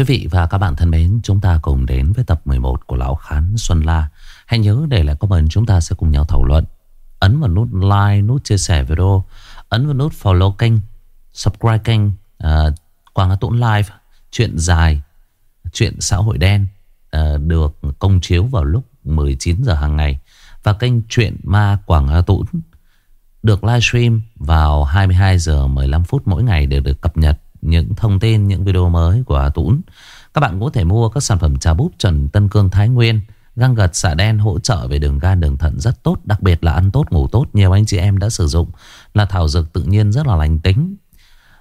Quý vị và các bạn thân mến, chúng ta cùng đến với tập 11 của Lão Khán Xuân La. Hãy nhớ để lại comment chúng ta sẽ cùng nhau thảo luận. Ấn vào nút like, nút chia sẻ video, ấn vào nút follow kênh, subscribe kênh à, uh, Quang Hà Tũng Live, chuyện dài, chuyện xã hội đen uh, được công chiếu vào lúc 19 giờ hàng ngày. Và kênh Chuyện Ma Quảng Hà Tũng được livestream vào 22 giờ 15 phút mỗi ngày để được cập nhật những thông tin, những video mới của Hà Tũng. Các bạn có thể mua các sản phẩm trà búp chuẩn Tân Cương Thái Nguyên, găng gật xạ đen hỗ trợ về đường gan đường thận rất tốt, đặc biệt là ăn tốt ngủ tốt. Nhiều anh chị em đã sử dụng là thảo dược tự nhiên rất là lành tính.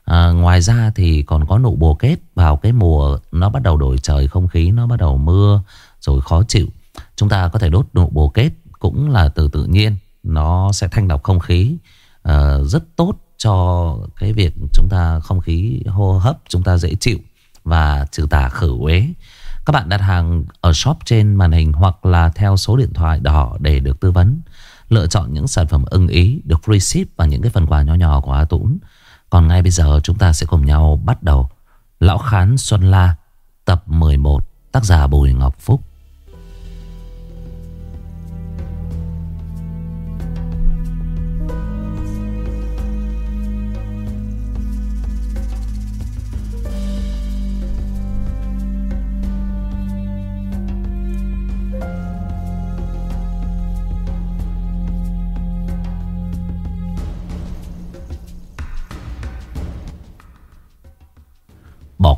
À, ngoài ra thì còn có nụ bồ kết vào cái mùa nó bắt đầu đổi trời không khí nó bắt đầu mưa rồi khó chịu. Chúng ta có thể đốt nụ bồ kết cũng là từ tự nhiên, nó sẽ thanh lọc không khí uh, rất tốt cho cái việc chúng ta không khí hô hấp chúng ta dễ chịu và trừ tà khử uế. Các bạn đặt hàng ở shop trên màn hình hoặc là theo số điện thoại đỏ để được tư vấn. Lựa chọn những sản phẩm ưng ý, được free ship và những cái phần quà nhỏ nhỏ của A Tũng. Còn ngay bây giờ chúng ta sẽ cùng nhau bắt đầu Lão Khán Xuân La, tập 11 tác giả Bùi Ngọc Phúc.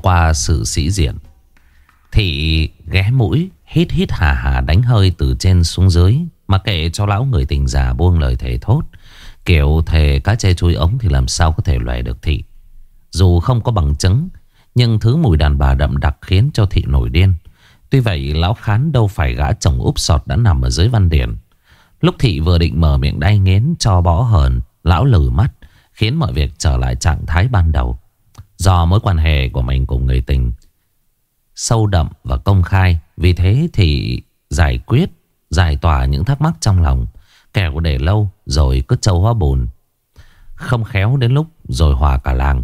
Qua sự sĩ diện. Thị ghé mũi, Hít hít hà hà đánh hơi từ trên xuống dưới, Mà kệ cho lão người tình già buông lời thề thốt. Kiểu thề cá chê chui ống Thì làm sao có thể loại được thị. Dù không có bằng chứng, Nhưng thứ mùi đàn bà đậm đặc khiến cho thị nổi điên. Tuy vậy, lão khán đâu phải gã chồng úp sọt đã nằm ở dưới văn điển. Lúc thị vừa định mở miệng đay nghiến cho bó hờn, Lão lử mắt, Khiến mọi việc trở lại trạng thái ban đầu. Do mối quan hệ của mình cùng người tình Sâu đậm và công khai, Vì thế thì giải quyết, Giải tỏa những thắc mắc trong lòng, Kẻo để lâu rồi cứ trâu hóa bùn, Không khéo đến lúc rồi hòa cả làng.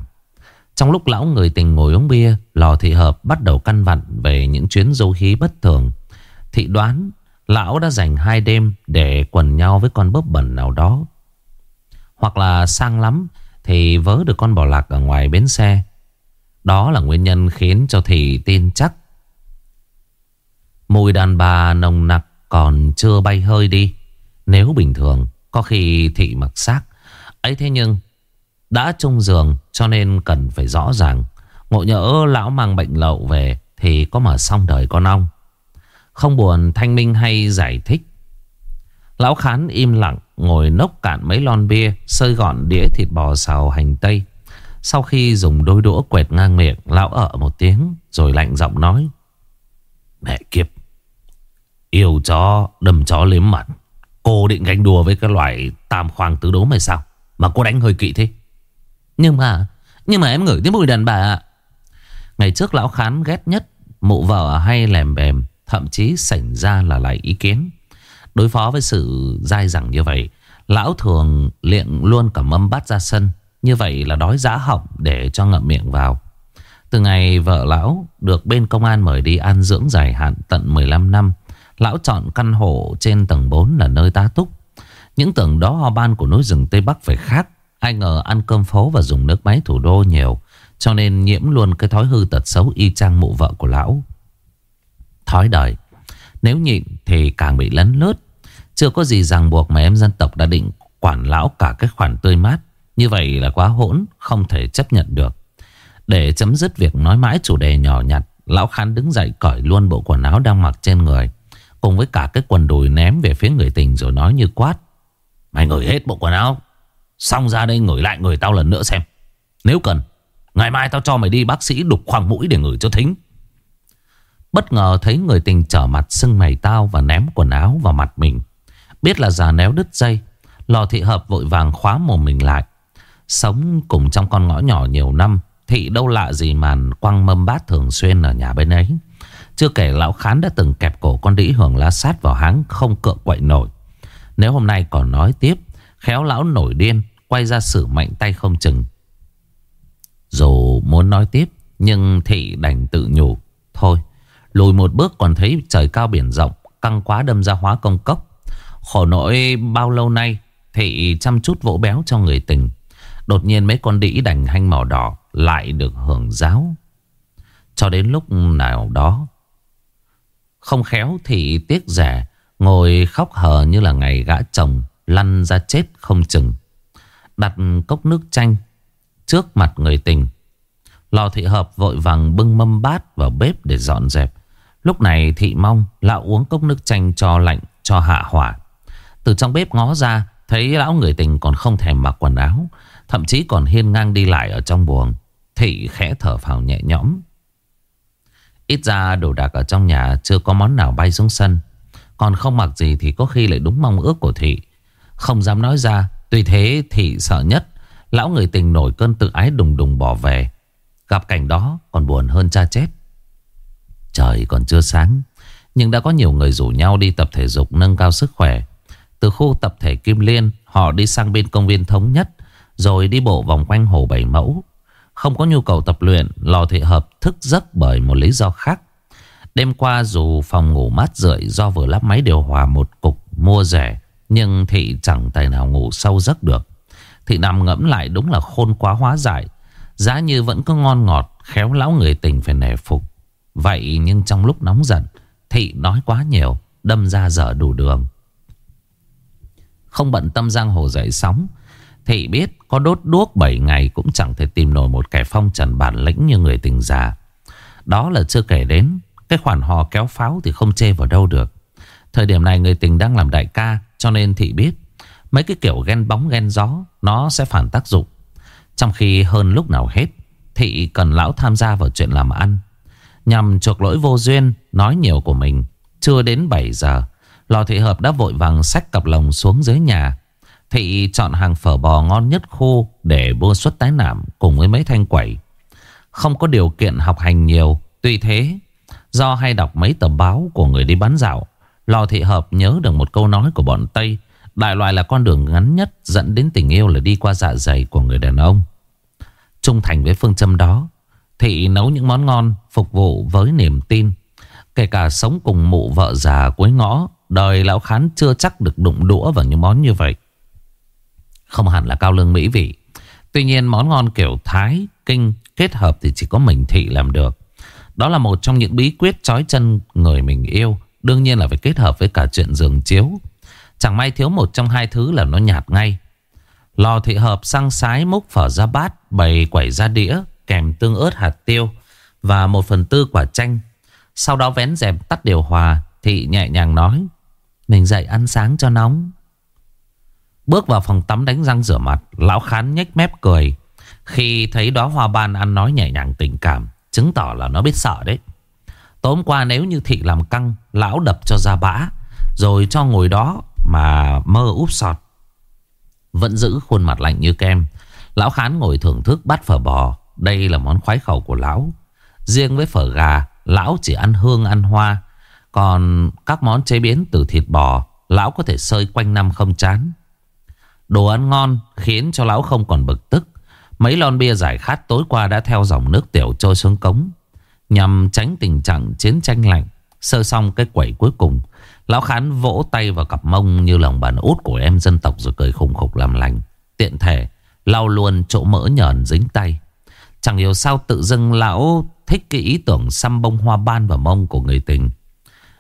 Trong lúc lão người tình ngồi uống bia, Lò thị hợp bắt đầu căn vặn Về những chuyến dấu khí bất thường. Thị đoán Lão đã dành hai đêm để quần nhau với con bớp bẩn nào đó. Hoặc là sang lắm Thì vớ được con bò lạc ở ngoài bến xe đó là nguyên nhân khiến cho Thị tin chắc. Mùi đàn bà nồng nặc còn chưa bay hơi đi. Nếu bình thường, Có khi Thị mặc xác, ấy thế nhưng, Đã chung giường, cho nên cần phải rõ ràng. Ngộ nhỡ lão mang bệnh lậu về, Thì có mở xong đời con ong. Không buồn thanh minh hay giải thích, Lão khán im lặng, Ngồi nốc cạn mấy lon bia, Sơi gọn đĩa thịt bò xào hành tây sau khi dùng đôi đũa quẹt ngang miệng, Lão ở một tiếng, Rồi lạnh giọng nói, Mẹ kiếp, Yêu chó, đâm chó liếm mặt. Cô định gánh đùa với cái loại Tam khoang tứ đố mày sao? Mà cô đánh hơi kỵ thế. Nhưng mà Nhưng mà em ngửi tiếng mùi đàn bà ạ. Ngày trước lão khán ghét nhất, Mụ vợ hay lèm bèm, Thậm chí sảnh ra là lại ý kiến. Đối phó với sự dai dẳng như vậy, Lão thường liệng luôn cả mâm bát ra sân như vậy là đói giã họng để cho ngậm miệng vào. Từ ngày vợ lão được bên công an mời đi ăn dưỡng dài hạn tận 15 năm, lão chọn căn hộ trên tầng 4 là nơi tá túc. Những tầng đó ho ban của núi rừng Tây Bắc phải khác. Ai ngờ ăn cơm phố và dùng nước máy thủ đô nhiều, cho nên nhiễm luôn cái thói hư tật xấu y chang mụ vợ của lão. Thói đời, nếu nhịn thì càng bị lấn lướt. Chưa có gì ràng buộc mà em dân tộc đã định quản lão cả cái khoản tươi mát. Như vậy là quá hỗn, Không thể chấp nhận được. Để chấm dứt việc nói mãi chủ đề nhỏ nhặt, Lão Khán đứng dậy cởi luôn bộ quần áo đang mặc trên người, Cùng với cả cái quần đùi ném về phía người tình rồi nói như quát. Mày ngửi hết bộ quần áo, Xong ra đây ngửi lại người tao lần nữa xem. Nếu cần, Ngày mai tao cho mày đi bác sĩ đục khoang mũi để ngửi cho thính. Bất ngờ thấy người tình trở mặt sưng mày tao và ném quần áo vào mặt mình. Biết là già néo đứt dây, Lò thị hợp vội vàng khóa mồm mình lại. Sống cùng trong con ngõ nhỏ nhiều năm Thị đâu lạ gì mà quăng mâm bát thường xuyên ở nhà bên ấy. Chưa kể lão khán đã từng kẹp cổ con đĩ hưởng lá sát vào háng không cựa quậy nổi. Nếu hôm nay còn nói tiếp, Khéo lão nổi điên, Quay ra xử mạnh tay không chừng. Dù muốn nói tiếp, Nhưng thị đành tự nhủ, thôi. Lùi một bước còn thấy trời cao biển rộng, Căng quá đâm ra hóa công cốc. Khổ nỗi bao lâu nay, Thị chăm chút vỗ béo cho người tình. Đột nhiên mấy con đĩ đành hanh màu đỏ Lại được hưởng giáo. Cho đến lúc nào đó, Không khéo thì tiếc rẻ, Ngồi khóc hờ như là ngày gã chồng Lăn ra chết không chừng. Đặt cốc nước chanh Trước mặt người tình. Lò thị hợp vội vàng bưng mâm bát vào bếp để dọn dẹp. Lúc này thị mong lão uống cốc nước chanh cho lạnh, cho hạ hỏa. Từ trong bếp ngó ra, Thấy lão người tình còn không thèm mặc quần áo Thậm chí còn hiên ngang đi lại ở trong buồng Thị khẽ thở phào nhẹ nhõm. Ít ra đồ đạc ở trong nhà chưa có món nào bay xuống sân, Còn không mặc gì thì có khi lại đúng mong ước của Thị. Không dám nói ra, Tuy thế Thị sợ nhất, Lão người tình nổi cơn tự ái đùng đùng bỏ về. Gặp cảnh đó còn buồn hơn cha chết. Trời còn chưa sáng, Nhưng đã có nhiều người rủ nhau đi tập thể dục nâng cao sức khỏe. Từ khu tập thể Kim Liên, Họ đi sang bên công viên Thống Nhất. Rồi đi bộ vòng quanh hồ Bảy Mẫu. Không có nhu cầu tập luyện, Lò thị hợp thức giấc bởi một lý do khác. Đêm qua dù phòng ngủ mát rượi Do vừa lắp máy điều hòa một cục mua rẻ, Nhưng thị chẳng tài nào ngủ sâu giấc được. Thị nằm ngẫm lại đúng là khôn quá hóa giải. Giá như vẫn có ngon ngọt, Khéo lão người tình phải nể phục. Vậy nhưng trong lúc nóng giận, Thị nói quá nhiều, Đâm ra dở đủ đường. Không bận tâm giang hồ dậy sóng Thị biết, có đốt đuốc 7 ngày Cũng chẳng thể tìm nổi một kẻ phong trần bản lĩnh như người tình già. Đó là chưa kể đến, Cái khoản hò kéo pháo thì không chê vào đâu được. Thời điểm này người tình đang làm đại ca, Cho nên thị biết, Mấy cái kiểu ghen bóng ghen gió, Nó sẽ phản tác dụng. Trong khi hơn lúc nào hết, Thị cần lão tham gia vào chuyện làm ăn. Nhằm chuộc lỗi vô duyên, Nói nhiều của mình, Chưa đến 7 giờ, Lò thị hợp đã vội vàng xách cặp lồng xuống dưới nhà Thị chọn hàng phở bò ngon nhất khu Để bơ suất tái nạm Cùng với mấy thanh quẩy. Không có điều kiện học hành nhiều, Tuy thế, Do hay đọc mấy tờ báo của người đi bán dạo, Lò thị hợp nhớ được một câu nói của bọn Tây, Đại loại là con đường ngắn nhất Dẫn đến tình yêu là đi qua dạ dày của người đàn ông. Trung thành với phương châm đó, Thị nấu những món ngon Phục vụ với niềm tin, Kể cả sống cùng mụ vợ già cuối ngõ, Đời lão khán chưa chắc được đụng đũa vào những món như vậy. Không hẳn là cao lương mỹ vị. Tuy nhiên món ngon kiểu Thái, Kinh kết hợp thì chỉ có mình Thị làm được. Đó là một trong những bí quyết trói chân người mình yêu Đương nhiên là phải kết hợp với cả chuyện giường chiếu. Chẳng may thiếu một trong hai thứ là nó nhạt ngay. Lò thị hợp sang sái múc phở ra bát Bày quẩy ra đĩa Kèm tương ớt hạt tiêu Và một phần tư quả chanh. Sau đó vén rèm tắt điều hòa Thị nhẹ nhàng nói Mình dậy ăn sáng cho nóng. Bước vào phòng tắm đánh răng rửa mặt, Lão khán nhếch mép cười. Khi thấy đó, hoa ban ăn nói nhẹ nhàng tình cảm, Chứng tỏ là nó biết sợ đấy. Tối hôm qua nếu như thị làm căng, Lão đập cho ra bã, Rồi cho ngồi đó mà mơ úp sọt. Vẫn giữ khuôn mặt lạnh như kem, Lão Khán ngồi thưởng thức bát phở bò. Đây là món khoái khẩu của lão. Riêng với phở gà, Lão chỉ ăn hương, ăn hoa. Còn các món chế biến từ thịt bò, Lão có thể sơi quanh năm không chán. Đồ ăn ngon Khiến cho lão không còn bực tức Mấy lon bia giải khát tối qua đã theo dòng nước tiểu trôi xuống cống Nhằm tránh tình trạng chiến tranh lạnh Sơ xong cái quẩy cuối cùng Lão Khán vỗ tay vào cặp mông như lòng bàn út của em dân tộc rồi cười khùng khục làm lành. Tiện thể, lau luôn chỗ mỡ nhờn dính tay. Chẳng hiểu sao tự dưng lão thích cái ý tưởng xăm bông hoa ban vào mông của người tình.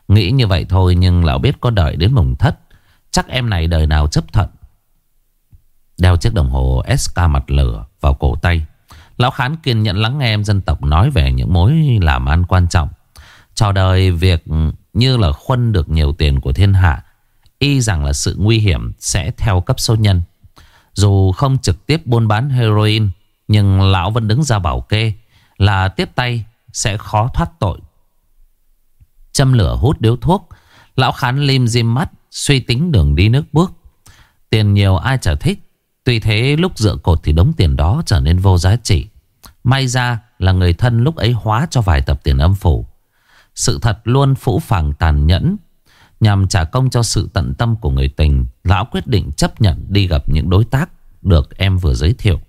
Nghĩ như vậy thôi nhưng lão biết có đợi đến mùng thất. Chắc em này đời nào chấp thuận. Đeo chiếc đồng hồ SK mặt lửa vào cổ tay. Lão Khán kiên nhẫn lắng nghe em dân tộc nói về những mối làm ăn quan trọng. Cho đời việc như là khuân được nhiều tiền của thiên hạ. Y rằng là sự nguy hiểm sẽ theo cấp số nhân. Dù không trực tiếp buôn bán heroin, nhưng lão vẫn đứng ra bảo kê là tiếp tay sẽ khó thoát tội. Châm lửa hút điếu thuốc, lão khán lim dim mắt, suy tính đường đi nước bước. Tiền nhiều ai chả thích, tuy thế lúc dựa cột thì đống tiền đó trở nên vô giá trị. May ra là người thân lúc ấy hóa cho vài tập tiền âm phủ. Sự thật luôn phũ phàng tàn nhẫn, Nhằm trả công cho sự tận tâm của người tình, Lão quyết định chấp nhận đi gặp những đối tác Được em vừa giới thiệu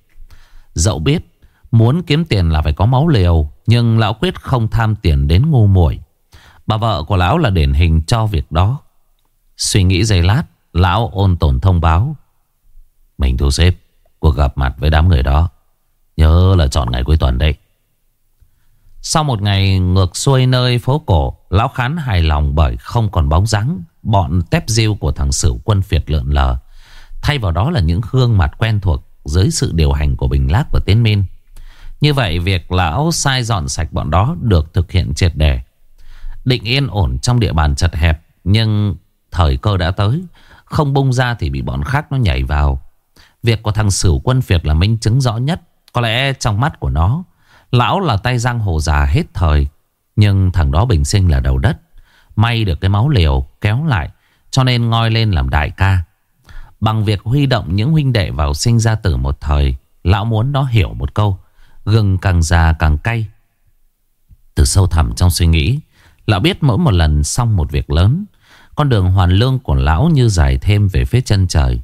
Dẫu biết Muốn kiếm tiền là phải có máu liều, Nhưng lão quyết không tham tiền đến ngu muội Bà vợ của lão là điển hình cho việc đó Suy nghĩ giây lát, Lão ôn tồn thông báo mình thu xếp cuộc gặp mặt với đám người đó. Nhớ là chọn ngày cuối tuần đấy. Sau một ngày ngược xuôi nơi phố cổ, Lão Khán hài lòng bởi không còn bóng dáng Bọn tép diêu của thằng Sử quân phiệt lượn lờ. Thay vào đó là những gương mặt quen thuộc Dưới sự điều hành của Bình Lác và Tiến Minh. Như vậy, việc lão sai dọn sạch bọn đó Được thực hiện triệt đề Định yên ổn trong địa bàn chật hẹp, Nhưng thời cơ đã tới, Không bung ra thì bị bọn khác nó nhảy vào. Việc của thằng Sửu quân Việt là minh chứng rõ nhất. Có lẽ trong mắt của nó, Lão là tay giang hồ già hết thời, Nhưng thằng đó bình sinh là đầu đất. May được cái máu liều kéo lại, Cho nên ngoi lên làm đại ca. Bằng việc huy động những huynh đệ vào sinh ra tử một thời, Lão muốn nó hiểu một câu, Gừng càng già càng cay. Từ sâu thẳm trong suy nghĩ, Lão biết mỗi một lần xong một việc lớn, Con đường hoàn lương của lão như dài thêm về phía chân trời.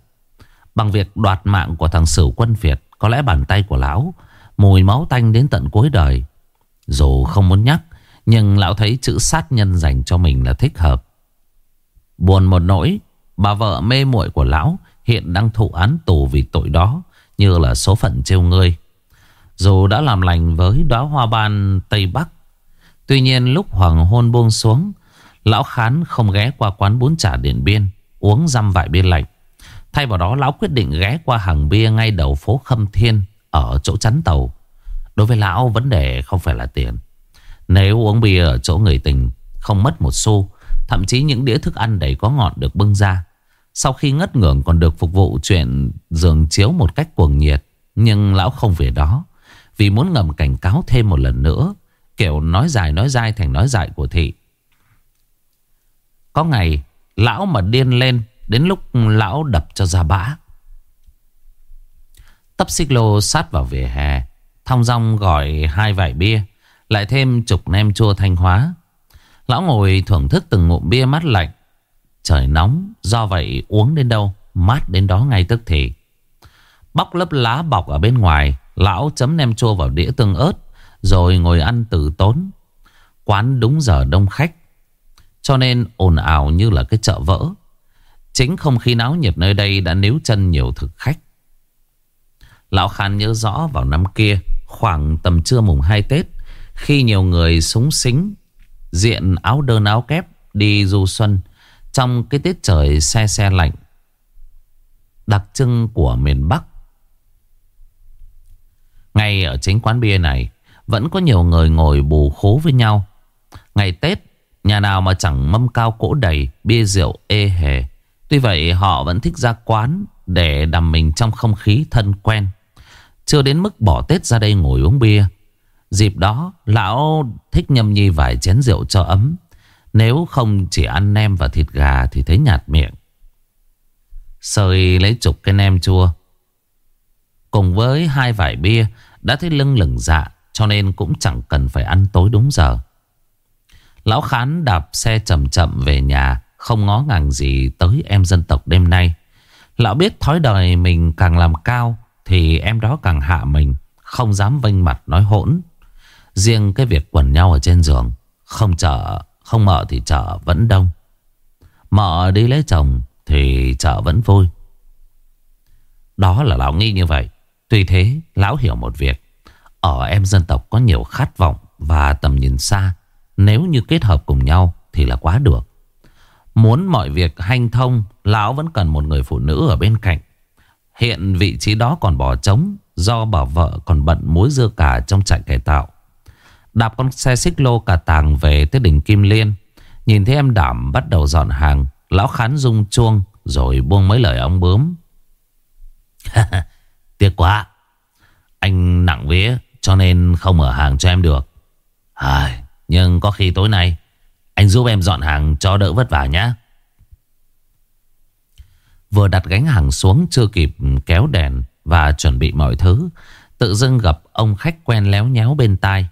Bằng việc đoạt mạng của thằng Sửu quân Việt, Có lẽ bàn tay của lão, Mùi máu tanh đến tận cuối đời. Dù không muốn nhắc, Nhưng lão thấy chữ sát nhân dành cho mình là thích hợp. Buồn một nỗi, Bà vợ mê muội của lão Hiện đang thụ án tù vì tội đó, Như là số phận trêu ngươi. Dù đã làm lành với đóa hoa ban Tây Bắc, Tuy nhiên lúc hoàng hôn buông xuống, Lão Khán không ghé qua quán bún chả Điện Biên, Uống răm vại bia lạnh. Thay vào đó, lão quyết định ghé qua hàng bia ngay đầu phố Khâm Thiên Ở chỗ chắn tàu. Đối với lão, vấn đề không phải là tiền. Nếu uống bia ở chỗ người tình, Không mất một xu, Thậm chí những đĩa thức ăn đầy có ngọt được bưng ra. Sau khi ngất ngưỡng còn được phục vụ chuyện giường chiếu một cách cuồng nhiệt, Nhưng lão không về đó. Vì muốn ngầm cảnh cáo thêm một lần nữa, Kiểu nói dài, nói dai thành nói dại của thị. Có ngày, Lão mà điên lên Đến lúc lão đập cho ra bã. Tấp xích lô sát vào vỉa hè, Thong dong gọi hai vải bia, Lại thêm chục nem chua thanh hóa. Lão ngồi thưởng thức từng ngụm bia mát lạnh. Trời nóng, Do vậy uống đến đâu, Mát đến đó ngay tức thì. Bóc lớp lá bọc ở bên ngoài, Lão chấm nem chua vào đĩa tương ớt, Rồi ngồi ăn tử tốn. Quán đúng giờ đông khách, Cho nên ồn ào như là cái chợ vỡ. Chính không khí náo nhiệt nơi đây đã níu chân nhiều thực khách. Lão Khan nhớ rõ vào năm kia, khoảng tầm trưa mùng 2 Tết, khi nhiều người súng xính, diện áo đơn áo kép đi du xuân trong cái tiết trời xe xe lạnh. Đặc trưng của miền Bắc. Ngay ở chính quán bia này, vẫn có nhiều người ngồi bù khố với nhau. Ngày Tết, nhà nào mà chẳng mâm cao cỗ đầy, bia rượu ê hề. Tuy vậy, họ vẫn thích ra quán để đầm mình trong không khí thân quen. Chưa đến mức bỏ Tết ra đây ngồi uống bia. Dịp đó, lão thích nhâm nhi vài chén rượu cho ấm. Nếu không chỉ ăn nem và thịt gà thì thấy nhạt miệng. sợi lấy chục cái nem chua. Cùng với hai vải bia, đã thấy lưng lửng dạ cho nên cũng chẳng cần phải ăn tối đúng giờ. Lão Khán đạp xe chậm chậm về nhà không ngó ngàng gì tới em dân tộc đêm nay. Lão biết thói đời mình càng làm cao Thì em đó càng hạ mình, Không dám vênh mặt nói hỗn. Riêng cái việc quần nhau ở trên giường, Không chợ, Không mở thì chợ vẫn đông. Mở đi lấy chồng Thì chợ vẫn vui. Đó là lão nghi như vậy. Tuy thế, lão hiểu một việc. Ở em dân tộc có nhiều khát vọng Và tầm nhìn xa. Nếu như kết hợp cùng nhau Thì là quá được. Muốn mọi việc hanh thông Lão vẫn cần một người phụ nữ ở bên cạnh. Hiện vị trí đó còn bỏ trống Do bà vợ còn bận muối dưa cả trong trại cải tạo. Đạp con xe xích lô cả tàng về tới đỉnh Kim Liên. Nhìn thấy em đảm bắt đầu dọn hàng Lão khán rung chuông Rồi buông mấy lời ông bướm. Tiếc quá. Anh nặng vía Cho nên không mở hàng cho em được. À, Nhưng có khi tối nay anh giúp em dọn hàng cho đỡ vất vả nhé Vừa đặt gánh hàng xuống, chưa kịp kéo đèn và chuẩn bị mọi thứ, Tự dưng gặp ông khách quen léo nhéo bên tai.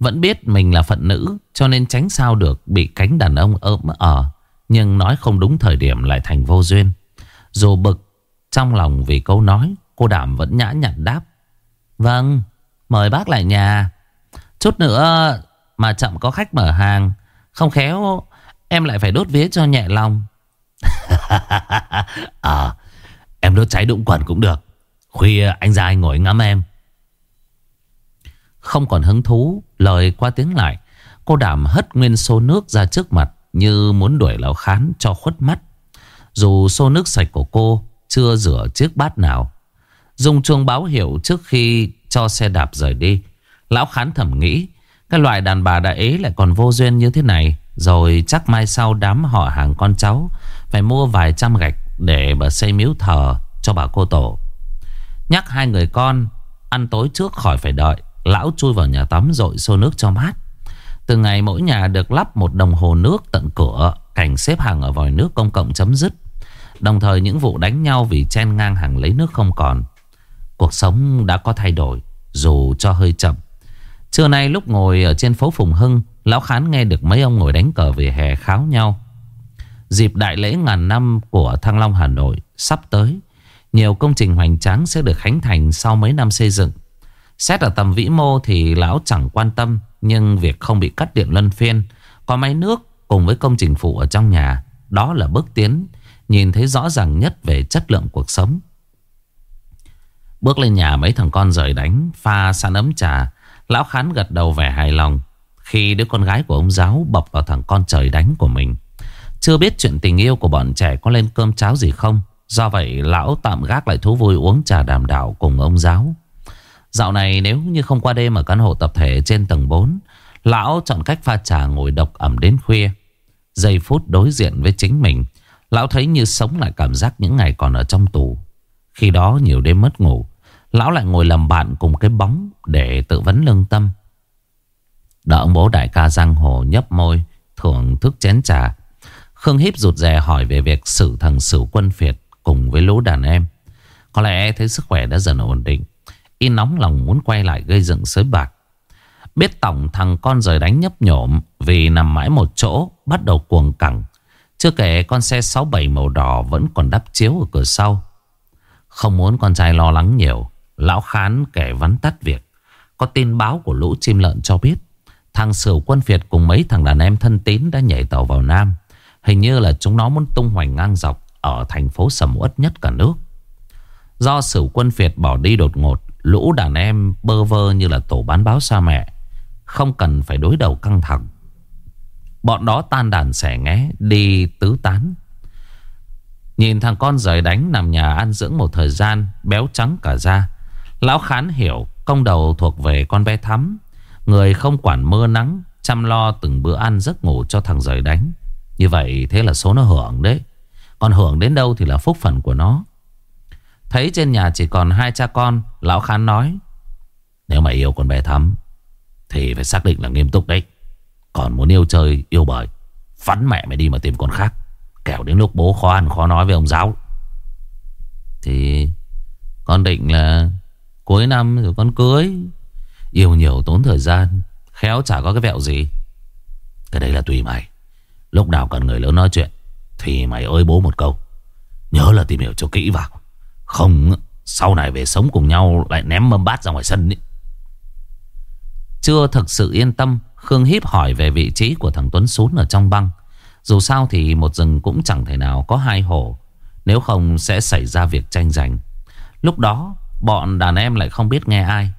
Vẫn biết mình là phận nữ, cho nên tránh sao được bị cánh đàn ông ôm ở, Nhưng nói không đúng thời điểm lại thành vô duyên. Dù bực trong lòng vì câu nói, Cô đảm vẫn nhã nhặn đáp. Vâng mời bác lại nhà. Chút nữa mà chậm có khách mở hàng không khéo em lại phải đốt vía cho nhẹ lòng. À Em đốt cháy đụng quần cũng được. Khuya anh ra anh ngồi ngắm em. Không còn hứng thú Lời qua tiếng lại Cô đảm hất nguyên xô nước ra trước mặt Như muốn đuổi lão khán cho khuất mắt. Dù xô nước sạch của cô Chưa rửa chiếc bát nào Dùng chuông báo hiệu trước khi cho xe đạp rời đi Lão khán thầm nghĩ cái loại đàn bà đã ý lại còn vô duyên như thế này. Rồi chắc mai sau đám họ hàng con cháu Phải mua vài trăm gạch Để bà xây miếu thờ cho bà cô tổ. Nhắc hai người con, Ăn tối trước khỏi phải đợi, Lão chui vào nhà tắm rội xô nước cho mát. Từ ngày mỗi nhà được lắp một đồng hồ nước tận cửa, Cảnh xếp hàng ở vòi nước công cộng chấm dứt. Đồng thời những vụ đánh nhau vì chen ngang hàng lấy nước không còn. Cuộc sống đã có thay đổi, Dù cho hơi chậm. Trưa nay lúc ngồi ở trên phố Phùng Hưng, Lão Khán nghe được mấy ông ngồi đánh cờ về hè kháo nhau. Dịp đại lễ ngàn năm của Thăng Long Hà Nội sắp tới, Nhiều công trình hoành tráng sẽ được khánh thành sau mấy năm xây dựng. Xét ở tầm vĩ mô thì lão chẳng quan tâm, Nhưng việc không bị cắt điện luân phiên, Có máy nước cùng với công trình phụ ở trong nhà, Đó là bước tiến, Nhìn thấy rõ ràng nhất về chất lượng cuộc sống. Bước lên nhà, mấy thằng con rời đánh, Pha san ấm trà Lão Khán gật đầu vẻ hài lòng Khi đứa con gái của ông giáo bập vào thằng con trời đánh của mình. Chưa biết chuyện tình yêu của bọn trẻ có lên cơm cháo gì không, Do vậy lão tạm gác lại thú vui uống trà đàm đạo cùng ông giáo. Dạo này nếu như không qua đêm ở căn hộ tập thể trên tầng 4 Lão chọn cách pha trà ngồi độc ẩm đến khuya. Giây phút đối diện với chính mình, Lão thấy như sống lại cảm giác những ngày còn ở trong tù. Khi đó nhiều đêm mất ngủ Lão lại ngồi làm bạn cùng cái bóng Để tự vấn lương tâm. Đợi ông bố đại ca giang hồ nhấp môi, Thưởng thức chén trà, Khương Hiếp rụt rè hỏi về việc xử thằng xử quân phiệt Cùng với lũ đàn em. Có lẽ thấy sức khỏe đã dần ổn định, Y nóng lòng muốn quay lại gây dựng sới bạc. Biết tổng thằng con rời đánh nhấp nhổm Vì nằm mãi một chỗ, Bắt đầu cuồng cẳng. Chưa kể con xe 67 màu đỏ Vẫn còn đắp chiếu ở cửa sau. Không muốn con trai lo lắng nhiều Lão Khán kể vắn tắt việc. Có tin báo của lũ chim lợn cho biết, Thằng Sửu quân Việt cùng mấy thằng đàn em thân tín đã nhảy tàu vào Nam. Hình như là chúng nó muốn tung hoành ngang dọc Ở thành phố sầm uất nhất cả nước. Do Sửu quân Việt bỏ đi đột ngột, Lũ đàn em bơ vơ như là tổ bán báo xa mẹ, Không cần phải đối đầu căng thẳng. Bọn đó tan đàn xẻ nghé, Đi tứ tán. Nhìn thằng con rời đánh nằm nhà ăn dưỡng một thời gian, Béo trắng cả da. Lão Khán hiểu công đầu thuộc về con bé Thắm. Người không quản mưa nắng Chăm lo từng bữa ăn giấc ngủ cho thằng rời đánh. Như vậy thế là số nó hưởng đấy. Còn hưởng đến đâu thì là phúc phận của nó. Thấy trên nhà chỉ còn hai cha con Lão Khán nói Nếu mà yêu con bé Thắm Thì phải xác định là nghiêm túc đấy. Còn muốn yêu chơi, yêu bời Phắn mẹ mày đi mà tìm con khác. Kẻo đến lúc bố khó ăn khó nói với ông giáo. Thì Con định là Cuối năm rồi con cưới. Yêu nhiều tốn thời gian. Khéo chả có cái vẹo gì. Cái đấy là tùy mày. Lúc nào cần người lớn nói chuyện, Thì mày ơi bố một câu. Nhớ là tìm hiểu cho kỹ vào. Không, sau này về sống cùng nhau Lại ném mâm bát ra ngoài sân ý. Chưa thực sự yên tâm, Khương Híp hỏi về vị trí của thằng Tuấn Sún ở trong băng. Dù sao thì một rừng cũng chẳng thể nào có hai hổ Nếu không sẽ xảy ra việc tranh giành. Lúc đó bọn đàn em lại không biết nghe ai.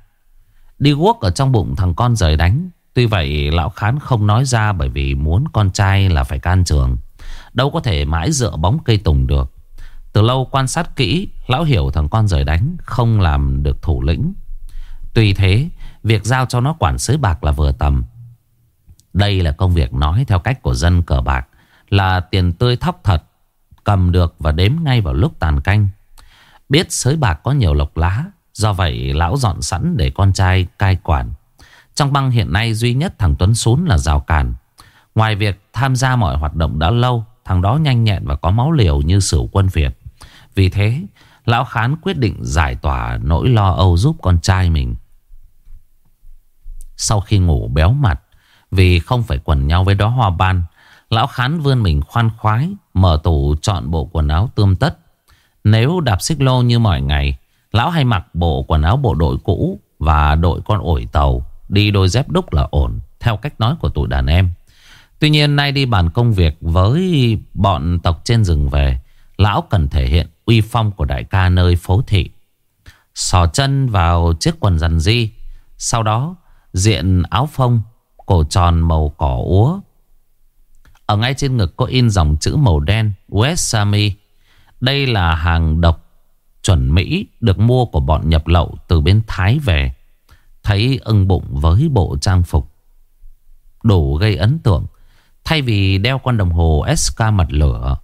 Đi guốc ở trong bụng thằng con rời đánh. Tuy vậy, lão khán không nói ra Bởi vì muốn con trai là phải can trường. Đâu có thể mãi dựa bóng cây tùng được. Từ lâu quan sát kỹ, Lão hiểu thằng con rời đánh Không làm được thủ lĩnh. Tuy thế, Việc giao cho nó quản sới bạc là vừa tầm. Đây là công việc nói theo cách của dân cờ bạc, Là tiền tươi thóc thật, Cầm được và đếm ngay vào lúc tàn canh. Biết sới bạc có nhiều lộc lá, Do vậy lão dọn sẵn để con trai cai quản. Trong băng hiện nay duy nhất thằng Tuấn Sún là rào cản Ngoài việc tham gia mọi hoạt động đã lâu, Thằng đó nhanh nhẹn và có máu liều như sửu quân Việt. Vì thế, Lão Khán quyết định giải tỏa nỗi lo âu giúp con trai mình. Sau khi ngủ béo mặt, Vì không phải quần nhau với đó hoa ban, Lão Khán vươn mình khoan khoái, Mở tủ chọn bộ quần áo tươm tất. Nếu đạp xích lô như mọi ngày, Lão hay mặc bộ quần áo bộ đội cũ Và đội con ổi tàu, Đi đôi dép đúc là ổn, Theo cách nói của tụi đàn em. Tuy nhiên, nay đi bàn công việc với bọn tộc trên rừng về, Lão cần thể hiện uy phong của đại ca nơi phố thị. Sò chân vào chiếc quần rằn di Sau đó diện áo phông, Cổ tròn màu cỏ úa. Ở ngay trên ngực có in dòng chữ màu đen, West Sami. Đây là hàng độc chuẩn Mỹ Được mua của bọn nhập lậu từ bên Thái về Thấy ưng bụng với bộ trang phục Đủ gây ấn tượng Thay vì đeo con đồng hồ SK mặt lửa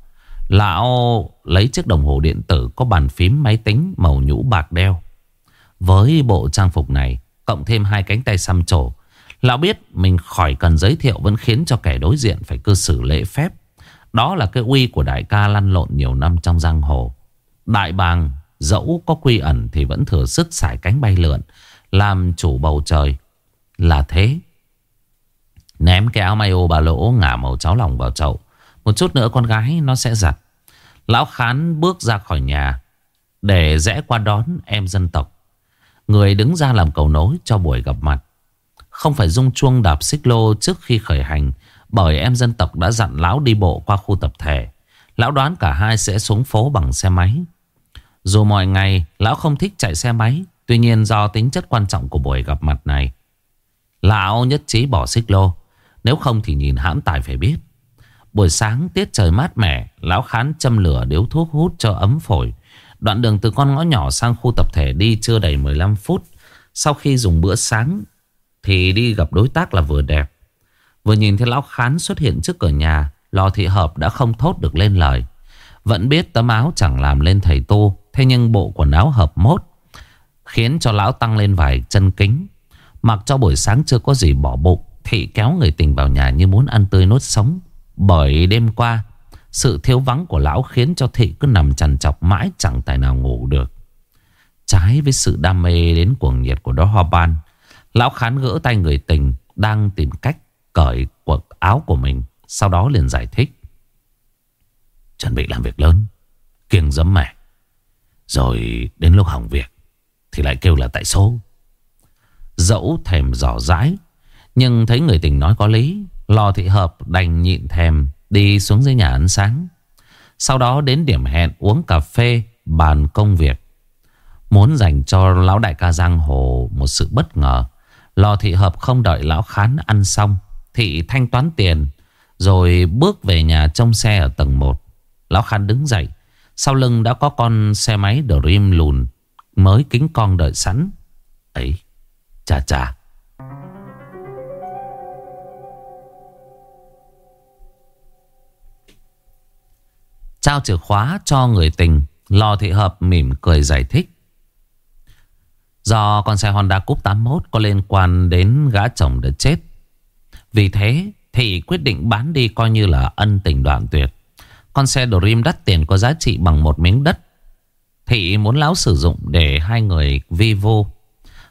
Lão lấy chiếc đồng hồ điện tử có bàn phím máy tính màu nhũ bạc đeo. Với bộ trang phục này, cộng thêm hai cánh tay xăm trổ, lão biết mình khỏi cần giới thiệu vẫn khiến cho kẻ đối diện phải cư xử lễ phép. Đó là cái uy của đại ca lăn lộn nhiều năm trong giang hồ. Đại bàng dẫu có quy ẩn thì vẫn thừa sức xải cánh bay lượn, làm chủ bầu trời. Là thế. Ném cái áo mayo bà lỗ ngả màu cháo lòng vào chậu. Một chút nữa con gái nó sẽ giặt. Lão Khán bước ra khỏi nhà để rẽ qua đón em dân tộc. Người đứng ra làm cầu nối cho buổi gặp mặt. Không phải dung chuông đạp xích lô trước khi khởi hành bởi em dân tộc đã dặn lão đi bộ qua khu tập thể. Lão đoán cả hai sẽ xuống phố bằng xe máy. Dù mọi ngày, lão không thích chạy xe máy. Tuy nhiên do tính chất quan trọng của buổi gặp mặt này, Lão nhất trí bỏ xích lô. Nếu không thì nhìn hãm tài phải biết. Buổi sáng, tiết trời mát mẻ, Lão khán châm lửa điếu thuốc hút cho ấm phổi. Đoạn đường từ con ngõ nhỏ sang khu tập thể đi chưa đầy 15 phút. Sau khi dùng bữa sáng, Thì đi gặp đối tác là vừa đẹp. Vừa nhìn thấy lão khán xuất hiện trước cửa nhà Lò thị hợp đã không thốt được lên lời. Vẫn biết tấm áo chẳng làm lên thầy tu, Thế nhưng bộ quần áo hợp mốt Khiến cho lão tăng lên vài chân kính. Mặc cho buổi sáng chưa có gì bỏ bụng Thị kéo người tình vào nhà như muốn ăn tươi nốt sống. Bởi đêm qua Sự thiếu vắng của lão khiến cho thị cứ nằm chằn chọc mãi chẳng tài nào ngủ được. Trái với sự đam mê đến cuồng nhiệt của đó hoa ban Lão khán gỡ tay người tình Đang tìm cách cởi quần áo của mình, Sau đó liền giải thích. Chuẩn bị làm việc lớn, Kiêng dấm mẹ. Rồi đến lúc hỏng việc, Thì lại kêu là tại số. Dẫu thèm giỏ rãi Nhưng thấy người tình nói có lý, Lò thị hợp đành nhịn thèm Đi xuống dưới nhà ăn sáng. Sau đó đến điểm hẹn uống cà phê, Bàn công việc. Muốn dành cho lão đại ca giang hồ Một sự bất ngờ, Lò thị hợp không đợi lão khán ăn xong Thị thanh toán tiền, Rồi bước về nhà trong xe ở tầng 1 Lão Khan đứng dậy. Sau lưng đã có con xe máy Dream lùn, Mới kính con đợi sẵn. Ấy, Chà chà. Trao chìa khóa cho người tình, Lò thị hợp mỉm cười giải thích. Do con xe Honda Cup 81 có liên quan đến gã chồng đã chết vì thế, Thị quyết định bán đi coi như là ân tình đoạn tuyệt. Con xe Dream đắt tiền có giá trị bằng một miếng đất. Thị muốn lão sử dụng để hai người vi vô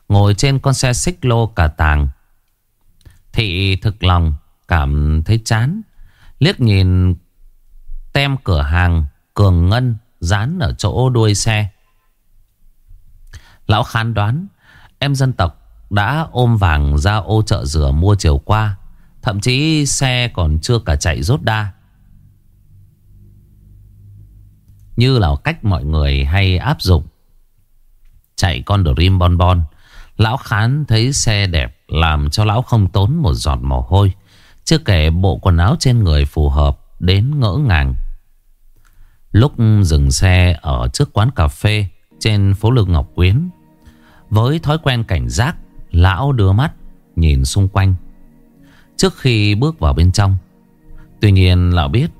Ngồi trên con xe xích lô cả tàng. Thị thực lòng, cảm thấy chán. Liếc nhìn tem cửa hàng, Cường Ngân dán ở chỗ đuôi xe. Lão khán đoán, Em dân tộc đã ôm vàng ra ô chợ rửa mua chiều qua. Thậm chí xe còn chưa cả chạy rốt đa. Như là cách mọi người hay áp dụng. Chạy con Dream Bon Bon, Lão Khán thấy xe đẹp Làm cho lão không tốn một giọt mồ hôi, Chưa kể bộ quần áo trên người phù hợp Đến ngỡ ngàng. Lúc dừng xe ở trước quán cà phê Trên phố Lương Ngọc Quyến, Với thói quen cảnh giác, Lão đưa mắt Nhìn xung quanh. Trước khi bước vào bên trong. Tuy nhiên, lão biết,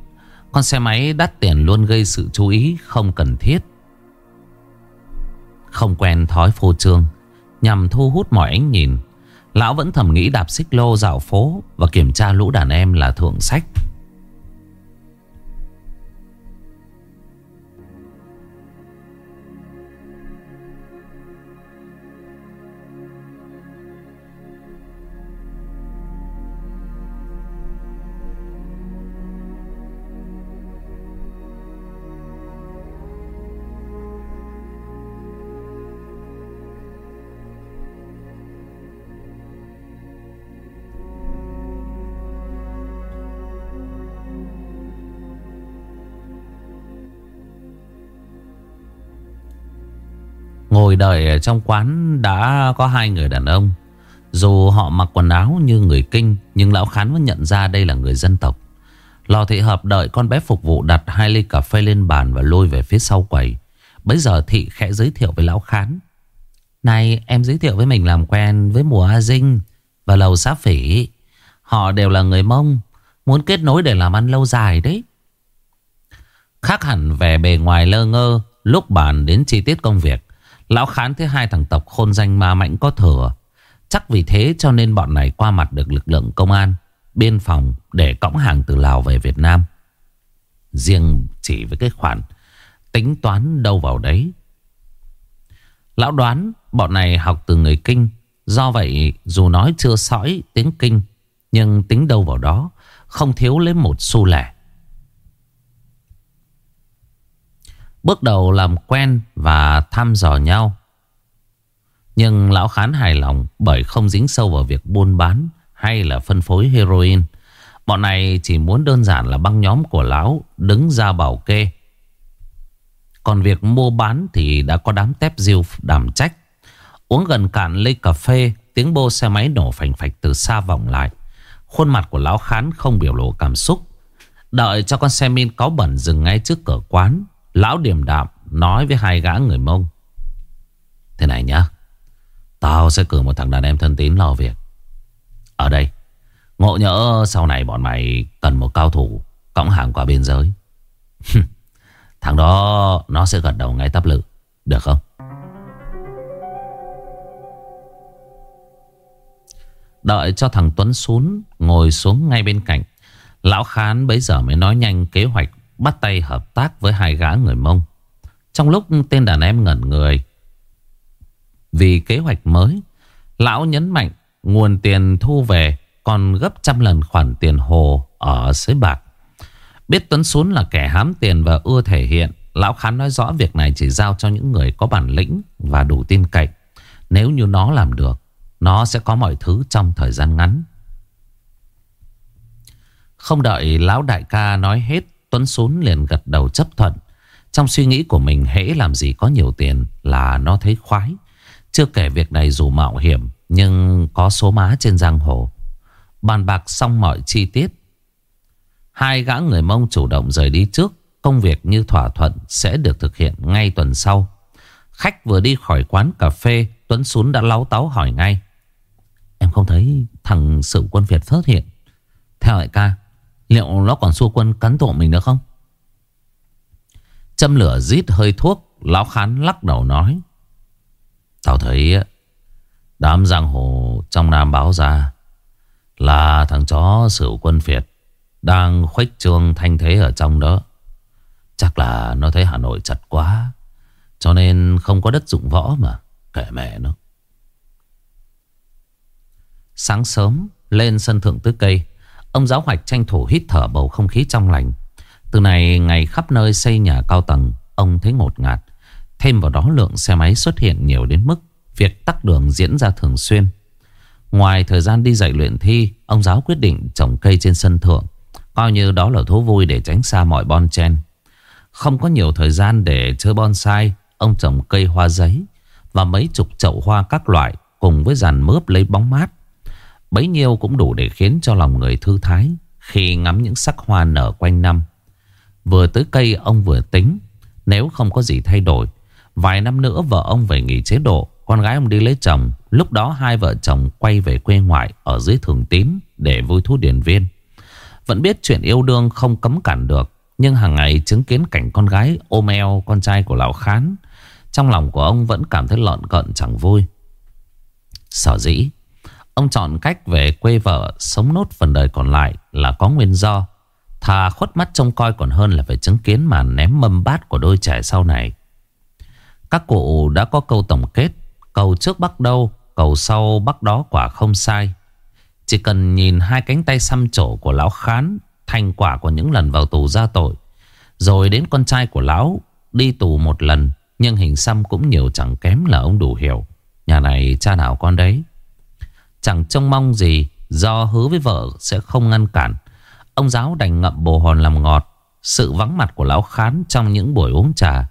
Con xe máy đắt tiền luôn gây sự chú ý Không cần thiết. Không quen thói phô trương, Nhằm thu hút mọi ánh nhìn, Lão vẫn thầm nghĩ đạp xích lô dạo phố Và kiểm tra lũ đàn em là thượng sách. Ngồi đợi ở trong quán đã có hai người đàn ông. Dù họ mặc quần áo như người kinh, Nhưng lão khán vẫn nhận ra đây là người dân tộc. Lò thị hợp đợi con bé phục vụ đặt hai ly cà phê lên bàn và lôi về phía sau quầy. Bây giờ thị khẽ giới thiệu với lão khán. Này, em giới thiệu với mình làm quen với mùa A Dinh và lầu Sáp Phỉ. Họ đều là người Mông, Muốn kết nối để làm ăn lâu dài đấy. Khác hẳn về bề ngoài lơ ngơ, Lúc bàn đến chi tiết công việc Lão Khán thấy hai thằng tộc khôn danh ma mạnh có thừa. Chắc vì thế cho nên bọn này qua mặt được lực lượng công an, Biên phòng để cõng hàng từ Lào về Việt Nam. Riêng chỉ với cái khoản Tính toán đâu vào đấy. Lão đoán bọn này học từ người Kinh, Do vậy dù nói chưa sõi tiếng Kinh, Nhưng tính đâu vào đó, Không thiếu lấy một xu lẻ. Bước đầu làm quen và thăm dò nhau. Nhưng lão khán hài lòng Bởi không dính sâu vào việc buôn bán Hay là phân phối heroin. Bọn này chỉ muốn đơn giản là băng nhóm của lão Đứng ra bảo kê. Còn việc mua bán thì đã có đám tép diêu đảm trách. Uống gần cạn ly cà phê, Tiếng bô xe máy nổ phành phạch từ xa vọng lại. Khuôn mặt của lão khán không biểu lộ cảm xúc. Đợi cho con xe min có bẩn dừng ngay trước cửa quán Lão điềm đạm nói với hai gã người mông. Thế này nhá, Tao sẽ cử một thằng đàn em thân tín lo việc. Ở đây, Ngộ nhỡ sau này bọn mày cần một cao thủ Cõng hàng qua biên giới. Thằng đó, nó sẽ gật đầu ngay tắp lự, Được không? Đợi cho thằng Tuấn xuống Ngồi xuống ngay bên cạnh, Lão Khán bấy giờ mới nói nhanh kế hoạch Bắt tay hợp tác với hai gã người Mông. Trong lúc tên đàn em ngẩn người, Vì kế hoạch mới, Lão nhấn mạnh Nguồn tiền thu về Còn gấp trăm lần khoản tiền hồ Ở xới bạc. Biết Tuấn Xuống là kẻ hám tiền và ưa thể hiện, Lão Khán nói rõ việc này chỉ giao cho những người có bản lĩnh Và đủ tin cậy. Nếu như nó làm được, Nó sẽ có mọi thứ trong thời gian ngắn. Không đợi lão đại ca nói hết Tuấn Sún liền gật đầu chấp thuận. Trong suy nghĩ của mình, hễ làm gì có nhiều tiền là nó thấy khoái. Chưa kể việc này dù mạo hiểm, nhưng có số má trên giang hồ. Bàn bạc xong mọi chi tiết. Hai gã người mông chủ động rời đi trước. Công việc như thỏa thuận sẽ được thực hiện ngay tuần sau. Khách vừa đi khỏi quán cà phê, Tuấn Sún đã láu táo hỏi ngay Em không thấy thằng sự quân Việt xuất hiện Theo đại ca Liệu nó còn xua quân cắn tổ mình nữa không? Châm lửa rít hơi thuốc, Lão Khán lắc đầu nói. Tao thấy, Đám giang hồ trong Nam báo ra Là thằng chó sử quân Việt Đang khuếch trương thanh thế ở trong đó. Chắc là nó thấy Hà Nội chặt quá, Cho nên không có đất dụng võ mà Kệ mẹ nó. Sáng sớm, lên sân thượng tứ cây Ông giáo hoạch tranh thủ hít thở bầu không khí trong lành. Từ này ngày khắp nơi xây nhà cao tầng, ông thấy ngột ngạt. Thêm vào đó lượng xe máy xuất hiện nhiều đến mức việc tắc đường diễn ra thường xuyên. Ngoài thời gian đi dạy luyện thi, ông giáo quyết định trồng cây trên sân thượng. Coi như đó là thú vui để tránh xa mọi bon chen. Không có nhiều thời gian để chơi bonsai, ông trồng cây hoa giấy và mấy chục chậu hoa các loại cùng với dàn mướp lấy bóng mát. Bấy nhiêu cũng đủ để khiến cho lòng người thư thái Khi ngắm những sắc hoa nở quanh năm. Vừa tới cây, ông vừa tính, Nếu không có gì thay đổi, Vài năm nữa vợ ông về nghỉ chế độ, Con gái ông đi lấy chồng. Lúc đó hai vợ chồng quay về quê ngoại Ở dưới thường tím để vui thú điển viên. Vẫn biết chuyện yêu đương không cấm cản được, Nhưng hàng ngày chứng kiến cảnh con gái ôm eo con trai của lão khán, Trong lòng của ông vẫn cảm thấy lợn cận chẳng vui. Sở dĩ Ông chọn cách về quê vợ Sống nốt phần đời còn lại là có nguyên do. Thà khuất mắt trông coi còn hơn là phải chứng kiến màn ném mâm bát của đôi trẻ sau này. Các cụ đã có câu tổng kết, Cầu trước bắt đâu, Cầu sau bắt đó quả không sai. Chỉ cần nhìn hai cánh tay xăm trổ của lão khán, Thành quả của những lần vào tù ra tội, Rồi đến con trai của lão, Đi tù một lần, Nhưng hình xăm cũng nhiều chẳng kém là ông đủ hiểu. Nhà này cha nào con đấy? Chẳng trông mong gì, Do hứa với vợ sẽ không ngăn cản. Ông giáo đành ngậm bồ hòn làm ngọt. Sự vắng mặt của lão khán trong những buổi uống trà,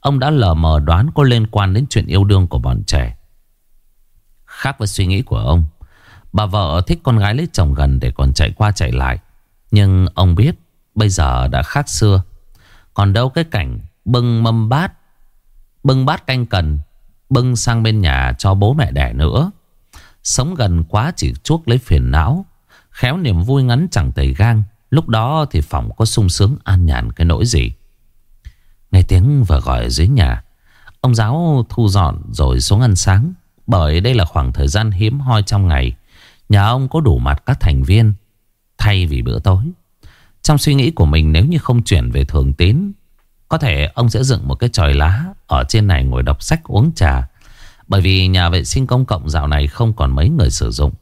Ông đã lờ mờ đoán có liên quan đến chuyện yêu đương của bọn trẻ. Khác với suy nghĩ của ông, Bà vợ thích con gái lấy chồng gần để còn chạy qua chạy lại. Nhưng ông biết, bây giờ đã khác xưa. Còn đâu cái cảnh bưng mâm bát, Bưng bát canh cần, Bưng sang bên nhà cho bố mẹ đẻ nữa. Sống gần quá chỉ chuốc lấy phiền não, Khéo niềm vui ngắn chẳng tẩy gang, Lúc đó thì phòng có sung sướng an nhàn cái nỗi gì. Nghe tiếng vừa gọi ở dưới nhà, Ông giáo thu dọn rồi xuống ăn sáng, Bởi đây là khoảng thời gian hiếm hoi trong ngày, Nhà ông có đủ mặt các thành viên. Thay vì bữa tối, Trong suy nghĩ của mình nếu như không chuyển về thường tín, Có thể ông sẽ dựng một cái tròi lá Ở trên này ngồi đọc sách uống trà bởi vì nhà vệ sinh công cộng dạo này không còn mấy người sử dụng.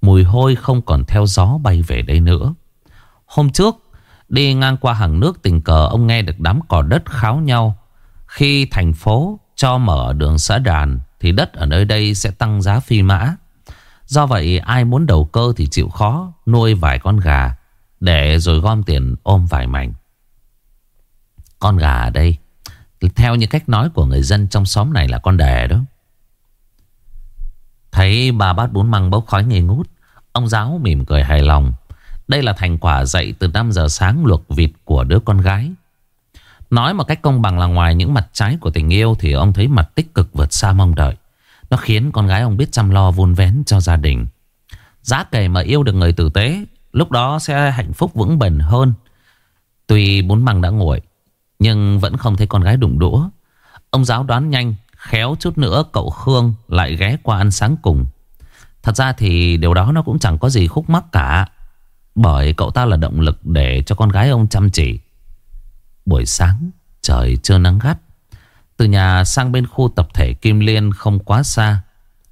Mùi hôi không còn theo gió bay về đây nữa. Hôm trước, Đi ngang qua hàng nước tình cờ, Ông nghe được đám cỏ đất kháo nhau. Khi thành phố cho mở đường xã đàn, Thì đất ở nơi đây sẽ tăng giá phi mã. Do vậy, ai muốn đầu cơ thì chịu khó, Nuôi vài con gà, Để rồi gom tiền ôm vài mảnh. Con gà ở đây. Theo như cách nói của người dân trong xóm này là con đẻ đó. Thấy bà bát bún măng bốc khói nghi ngút, Ông giáo mỉm cười hài lòng. Đây là thành quả dậy từ 5 giờ sáng luộc vịt của đứa con gái. Nói một cách công bằng là ngoài những mặt trái của tình yêu Thì ông thấy mặt tích cực vượt xa mong đợi. Nó khiến con gái ông biết chăm lo vun vén cho gia đình. Giá kể mà yêu được người tử tế, Lúc đó sẽ hạnh phúc vững bền hơn. Tuy bún măng đã nguội, Nhưng vẫn không thấy con gái đụng đũa. Ông giáo đoán nhanh Khéo chút nữa cậu Khương lại ghé qua ăn sáng cùng. Thật ra thì điều đó nó cũng chẳng có gì khúc mắc cả, Bởi cậu ta là động lực để cho con gái ông chăm chỉ. Buổi sáng, trời chưa nắng gắt. Từ nhà sang bên khu tập thể Kim Liên không quá xa.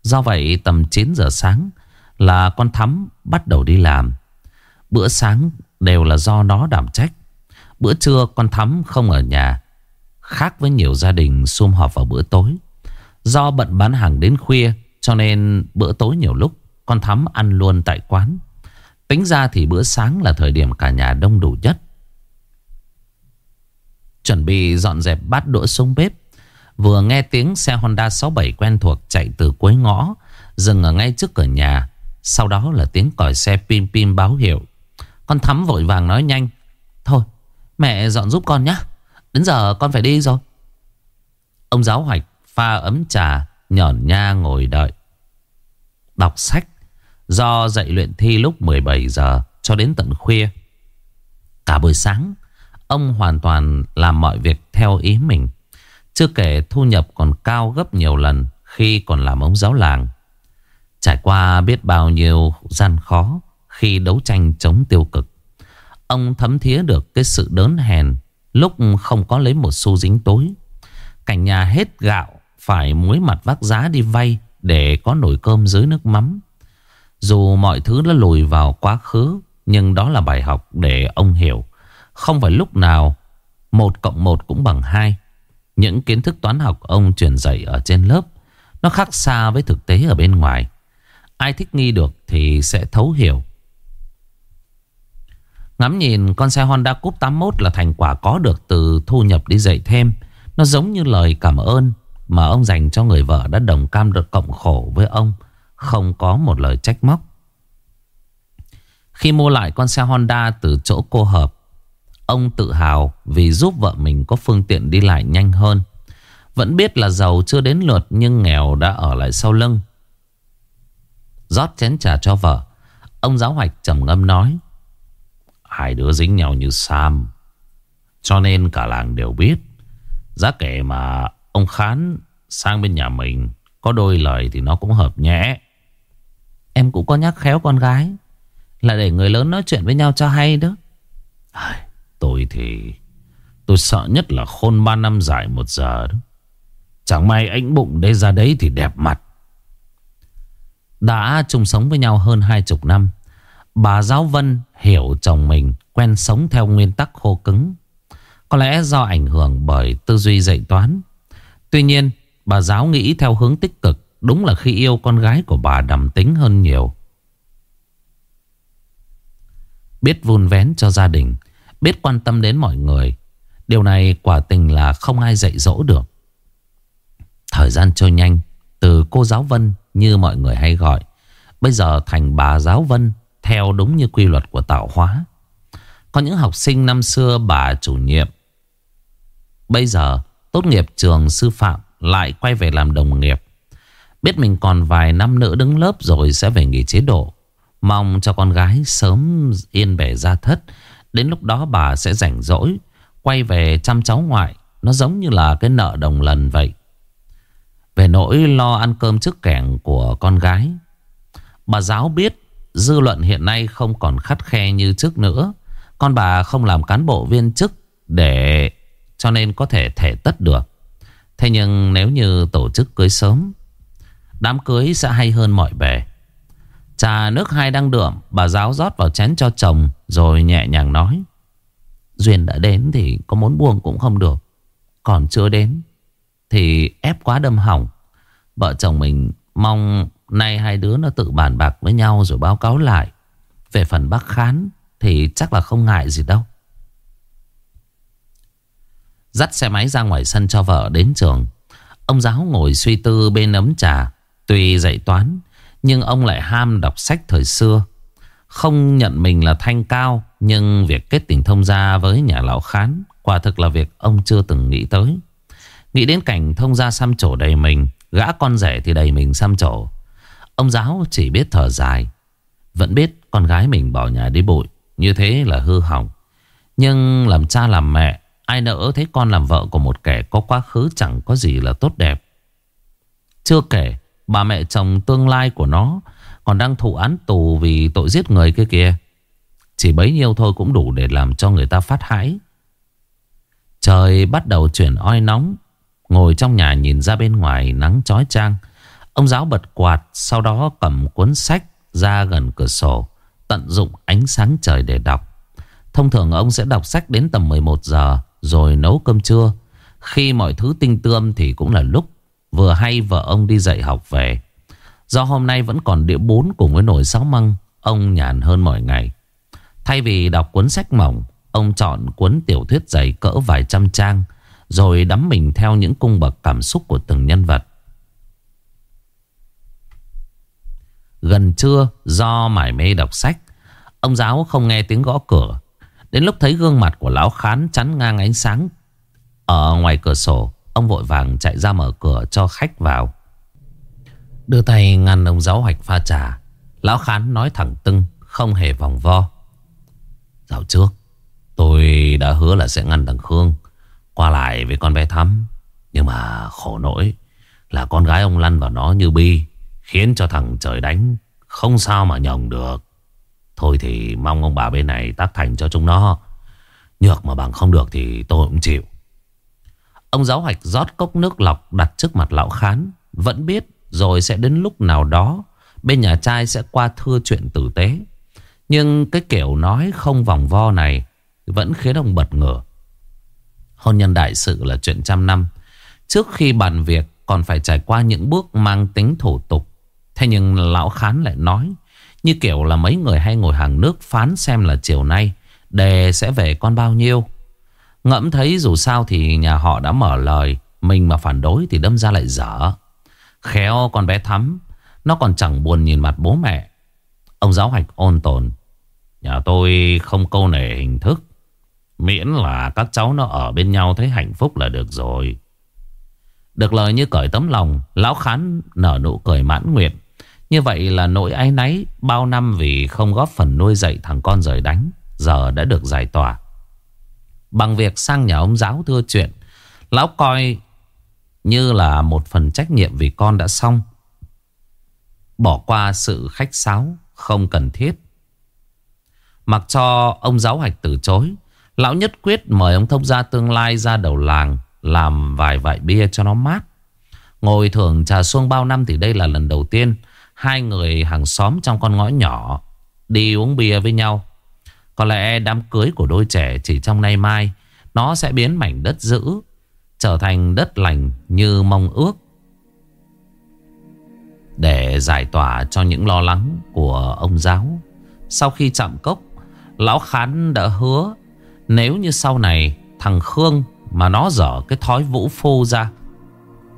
Do vậy, tầm 9 giờ sáng là con Thắm bắt đầu đi làm. Bữa sáng đều là do nó đảm trách. Bữa trưa, con Thắm không ở nhà. Khác với nhiều gia đình sum họp vào bữa tối. Do bận bán hàng đến khuya, Cho nên bữa tối nhiều lúc Con Thắm ăn luôn tại quán. Tính ra thì bữa sáng là thời điểm cả nhà đông đủ nhất. Chuẩn bị dọn dẹp bát đũa xuống bếp, Vừa nghe tiếng xe Honda 67 quen thuộc chạy từ cuối ngõ, Dừng ở ngay trước cửa nhà. Sau đó là tiếng còi xe pim pim báo hiệu. Con Thắm vội vàng nói nhanh, Thôi, mẹ dọn giúp con nhé Đến giờ con phải đi rồi. Ông giáo hoạch pha ấm trà Nhởn nha ngồi đợi. Đọc sách, Do dạy luyện thi lúc 17 giờ Cho đến tận khuya. Cả buổi sáng, Ông hoàn toàn làm mọi việc theo ý mình. Chưa kể thu nhập còn cao gấp nhiều lần Khi còn làm ông giáo làng. Trải qua biết bao nhiêu gian khó Khi đấu tranh chống tiêu cực, Ông thấm thía được cái sự đớn hèn Lúc không có lấy một xu dính tối. Cảnh nhà hết gạo, Phải muối mặt vác giá đi vay Để có nồi cơm dưới nước mắm. Dù mọi thứ đã lùi vào quá khứ, Nhưng đó là bài học để ông hiểu. Không phải lúc nào, Một cộng một cũng bằng hai. Những kiến thức toán học ông truyền dạy ở trên lớp, Nó khác xa với thực tế ở bên ngoài. Ai thích nghi được thì sẽ thấu hiểu. Ngắm nhìn con xe Honda Cup 81 là thành quả có được từ thu nhập đi dạy thêm. Nó giống như lời cảm ơn mà ông dành cho người vợ đã đồng cam được cộng khổ với ông. Không có một lời trách móc. Khi mua lại con xe Honda từ chỗ cô hợp, ông tự hào vì giúp vợ mình có phương tiện đi lại nhanh hơn. Vẫn biết là giàu chưa đến lượt nhưng nghèo đã ở lại sau lưng. rót chén trà cho vợ, ông giáo hoạch trầm ngâm nói. Hai đứa dính nhau như Sam. Cho nên cả làng đều biết, Giá kể mà ông Khán sang bên nhà mình, Có đôi lời thì nó cũng hợp nhẽ. Em cũng có nhắc khéo con gái, Là để người lớn nói chuyện với nhau cho hay đó. Tôi thì, Tôi sợ nhất là khôn ba năm dài một giờ đó. Chẳng may ánh bụng đây ra đấy thì đẹp mặt. Đã chung sống với nhau hơn hai chục năm Bà Giáo Vân hiểu chồng mình quen sống theo nguyên tắc khô cứng. Có lẽ do ảnh hưởng bởi tư duy dạy toán. Tuy nhiên, bà Giáo nghĩ theo hướng tích cực. Đúng là khi yêu con gái của bà đầm tính hơn nhiều. Biết vun vén cho gia đình. Biết quan tâm đến mọi người. Điều này quả tình là không ai dạy dỗ được. Thời gian trôi nhanh Từ cô giáo Vân như mọi người hay gọi Bây giờ thành bà giáo Vân theo đúng như quy luật của tạo hóa. Có những học sinh năm xưa bà chủ nhiệm, Bây giờ tốt nghiệp trường sư phạm Lại quay về làm đồng nghiệp. Biết mình còn vài năm nữa đứng lớp rồi sẽ về nghỉ chế độ. Mong cho con gái sớm yên bề ra thất. Đến lúc đó bà sẽ rảnh rỗi, Quay về chăm cháu ngoại. Nó giống như là cái nợ đồng lần vậy. Về nỗi lo ăn cơm trước kẻng của con gái, Bà giáo biết Dư luận hiện nay không còn khắt khe như trước nữa. Con bà không làm cán bộ viên chức Để cho nên có thể thể tất được. Thế nhưng nếu như tổ chức cưới sớm, Đám cưới sẽ hay hơn mọi bề. Trà nước hai đang đượm, Bà giáo rót vào chén cho chồng Rồi nhẹ nhàng nói, Duyên đã đến thì có muốn buông cũng không được. Còn chưa đến Thì ép quá đâm hỏng. Vợ chồng mình mong Nay hai đứa nó tự bàn bạc với nhau Rồi báo cáo lại. Về phần bác khán Thì chắc là không ngại gì đâu. Dắt xe máy ra ngoài sân cho vợ đến trường. Ông giáo ngồi suy tư bên ấm trà Tuy dạy toán, Nhưng ông lại ham đọc sách thời xưa. Không nhận mình là thanh cao, Nhưng việc kết tình thông gia với nhà lão khán Quả thực là việc ông chưa từng nghĩ tới. Nghĩ đến cảnh thông gia xăm trổ đầy mình, Gã con rể thì đầy mình xăm trổ Ông giáo chỉ biết thở dài. Vẫn biết con gái mình bỏ nhà đi bụi, Như thế là hư hỏng. Nhưng làm cha làm mẹ, Ai nỡ thấy con làm vợ của một kẻ có quá khứ chẳng có gì là tốt đẹp. Chưa kể, Bà mẹ chồng tương lai của nó Còn đang thụ án tù vì tội giết người kia kìa. Chỉ bấy nhiêu thôi cũng đủ để làm cho người ta phát hãi. Trời bắt đầu chuyển oi nóng, Ngồi trong nhà nhìn ra bên ngoài nắng chói chang. Ông giáo bật quạt, Sau đó cầm cuốn sách ra gần cửa sổ, Tận dụng ánh sáng trời để đọc. Thông thường ông sẽ đọc sách đến tầm 11 giờ, Rồi nấu cơm trưa. Khi mọi thứ tinh tươm thì cũng là lúc Vừa hay vợ ông đi dạy học về. Do hôm nay vẫn còn đĩa bốn cùng với nồi sáu măng, Ông nhàn hơn mọi ngày. Thay vì đọc cuốn sách mỏng, Ông chọn cuốn tiểu thuyết dày cỡ vài trăm trang, Rồi đắm mình theo những cung bậc cảm xúc của từng nhân vật. Gần trưa, do mải mê đọc sách, Ông giáo không nghe tiếng gõ cửa. Đến lúc thấy gương mặt của lão khán chắn ngang ánh sáng Ở ngoài cửa sổ, Ông vội vàng chạy ra mở cửa cho khách vào. Đưa tay ngăn ông giáo hoạch pha trà. Lão Khán nói thẳng tưng, Không hề vòng vo. Dạo trước, Tôi đã hứa là sẽ ngăn thằng Khương, Qua lại với con bé Thắm. Nhưng mà khổ nỗi Là con gái ông lăn vào nó như bi. Khiến cho thằng trời đánh Không sao mà nhồng được Thôi thì mong ông bà bên này tác thành cho chúng nó Nhược mà bằng không được thì tôi cũng chịu Ông giáo hoạch rót cốc nước lọc đặt trước mặt lão khán. Vẫn biết rồi sẽ đến lúc nào đó bên nhà trai sẽ qua thưa chuyện tử tế. Nhưng cái kiểu nói không vòng vo này vẫn khiến ông bật ngửa. Hôn nhân đại sự là chuyện trăm năm. Trước khi bàn việc còn phải trải qua những bước mang tính thủ tục. Thế nhưng lão khán lại nói, như kiểu là mấy người hay ngồi hàng nước phán xem là chiều nay, đề sẽ về con bao nhiêu. Ngẫm thấy dù sao thì nhà họ đã mở lời, Mình mà phản đối thì đâm ra lại dở. Khéo con bé Thắm, Nó còn chẳng buồn nhìn mặt bố mẹ. Ông giáo hoạch ôn tồn, Nhà tôi không câu nể hình thức, Miễn là các cháu nó ở bên nhau thấy hạnh phúc là được rồi. Được lời như cởi tấm lòng, Lão Khán nở nụ cười mãn nguyện. Như vậy là nỗi áy náy Bao năm vì không góp phần nuôi dạy thằng con rời đánh, Giờ đã được giải tỏa. Bằng việc sang nhà ông giáo thưa chuyện, Lão coi như là một phần trách nhiệm vì con đã xong. Bỏ qua sự khách sáo không cần thiết. Mặc cho ông giáo hạch từ chối, Lão nhất quyết mời ông thông gia tương lai ra đầu làng Làm vài vại bia cho nó mát. Ngồi thưởng trà xuông bao năm thì đây là lần đầu tiên Hai người hàng xóm trong con ngõ nhỏ Đi uống bia với nhau. Có lẽ đám cưới của đôi trẻ chỉ trong nay mai, Nó sẽ biến mảnh đất dữ, Trở thành đất lành như mong ước. Để giải tỏa cho những lo lắng của ông giáo, Sau khi chạm cốc, Lão Khán đã hứa, Nếu như sau này thằng Khương Mà nó dở cái thói vũ phu ra,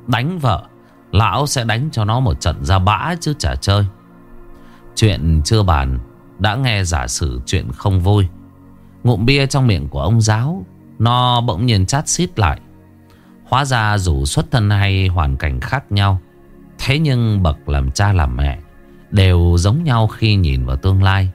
Đánh vợ Lão sẽ đánh cho nó một trận ra bã chứ chả chơi. Chuyện chưa bàn, Đã nghe giả sử chuyện không vui. Ngụm bia trong miệng của ông giáo, Nó bỗng nhiên chát xít lại. Hóa ra dù xuất thân hay hoàn cảnh khác nhau, Thế nhưng bậc làm cha làm mẹ Đều giống nhau khi nhìn vào tương lai.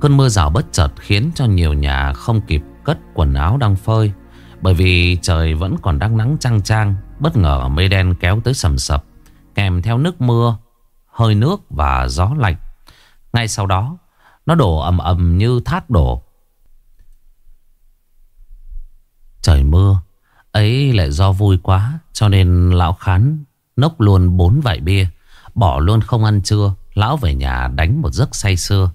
Cơn mưa rào bất chợt khiến cho nhiều nhà không kịp cất quần áo đang phơi. Bởi vì trời vẫn còn đang nắng trăng trang, bất ngờ mây đen kéo tới sầm sập, kèm theo nước mưa, hơi nước và gió lạnh. Ngay sau đó, nó đổ ầm ầm như thác đổ. Trời mưa, ấy lại do vui quá, cho nên lão khán nốc luôn bốn vải bia, bỏ luôn không ăn trưa. Lão về nhà đánh một giấc say sưa.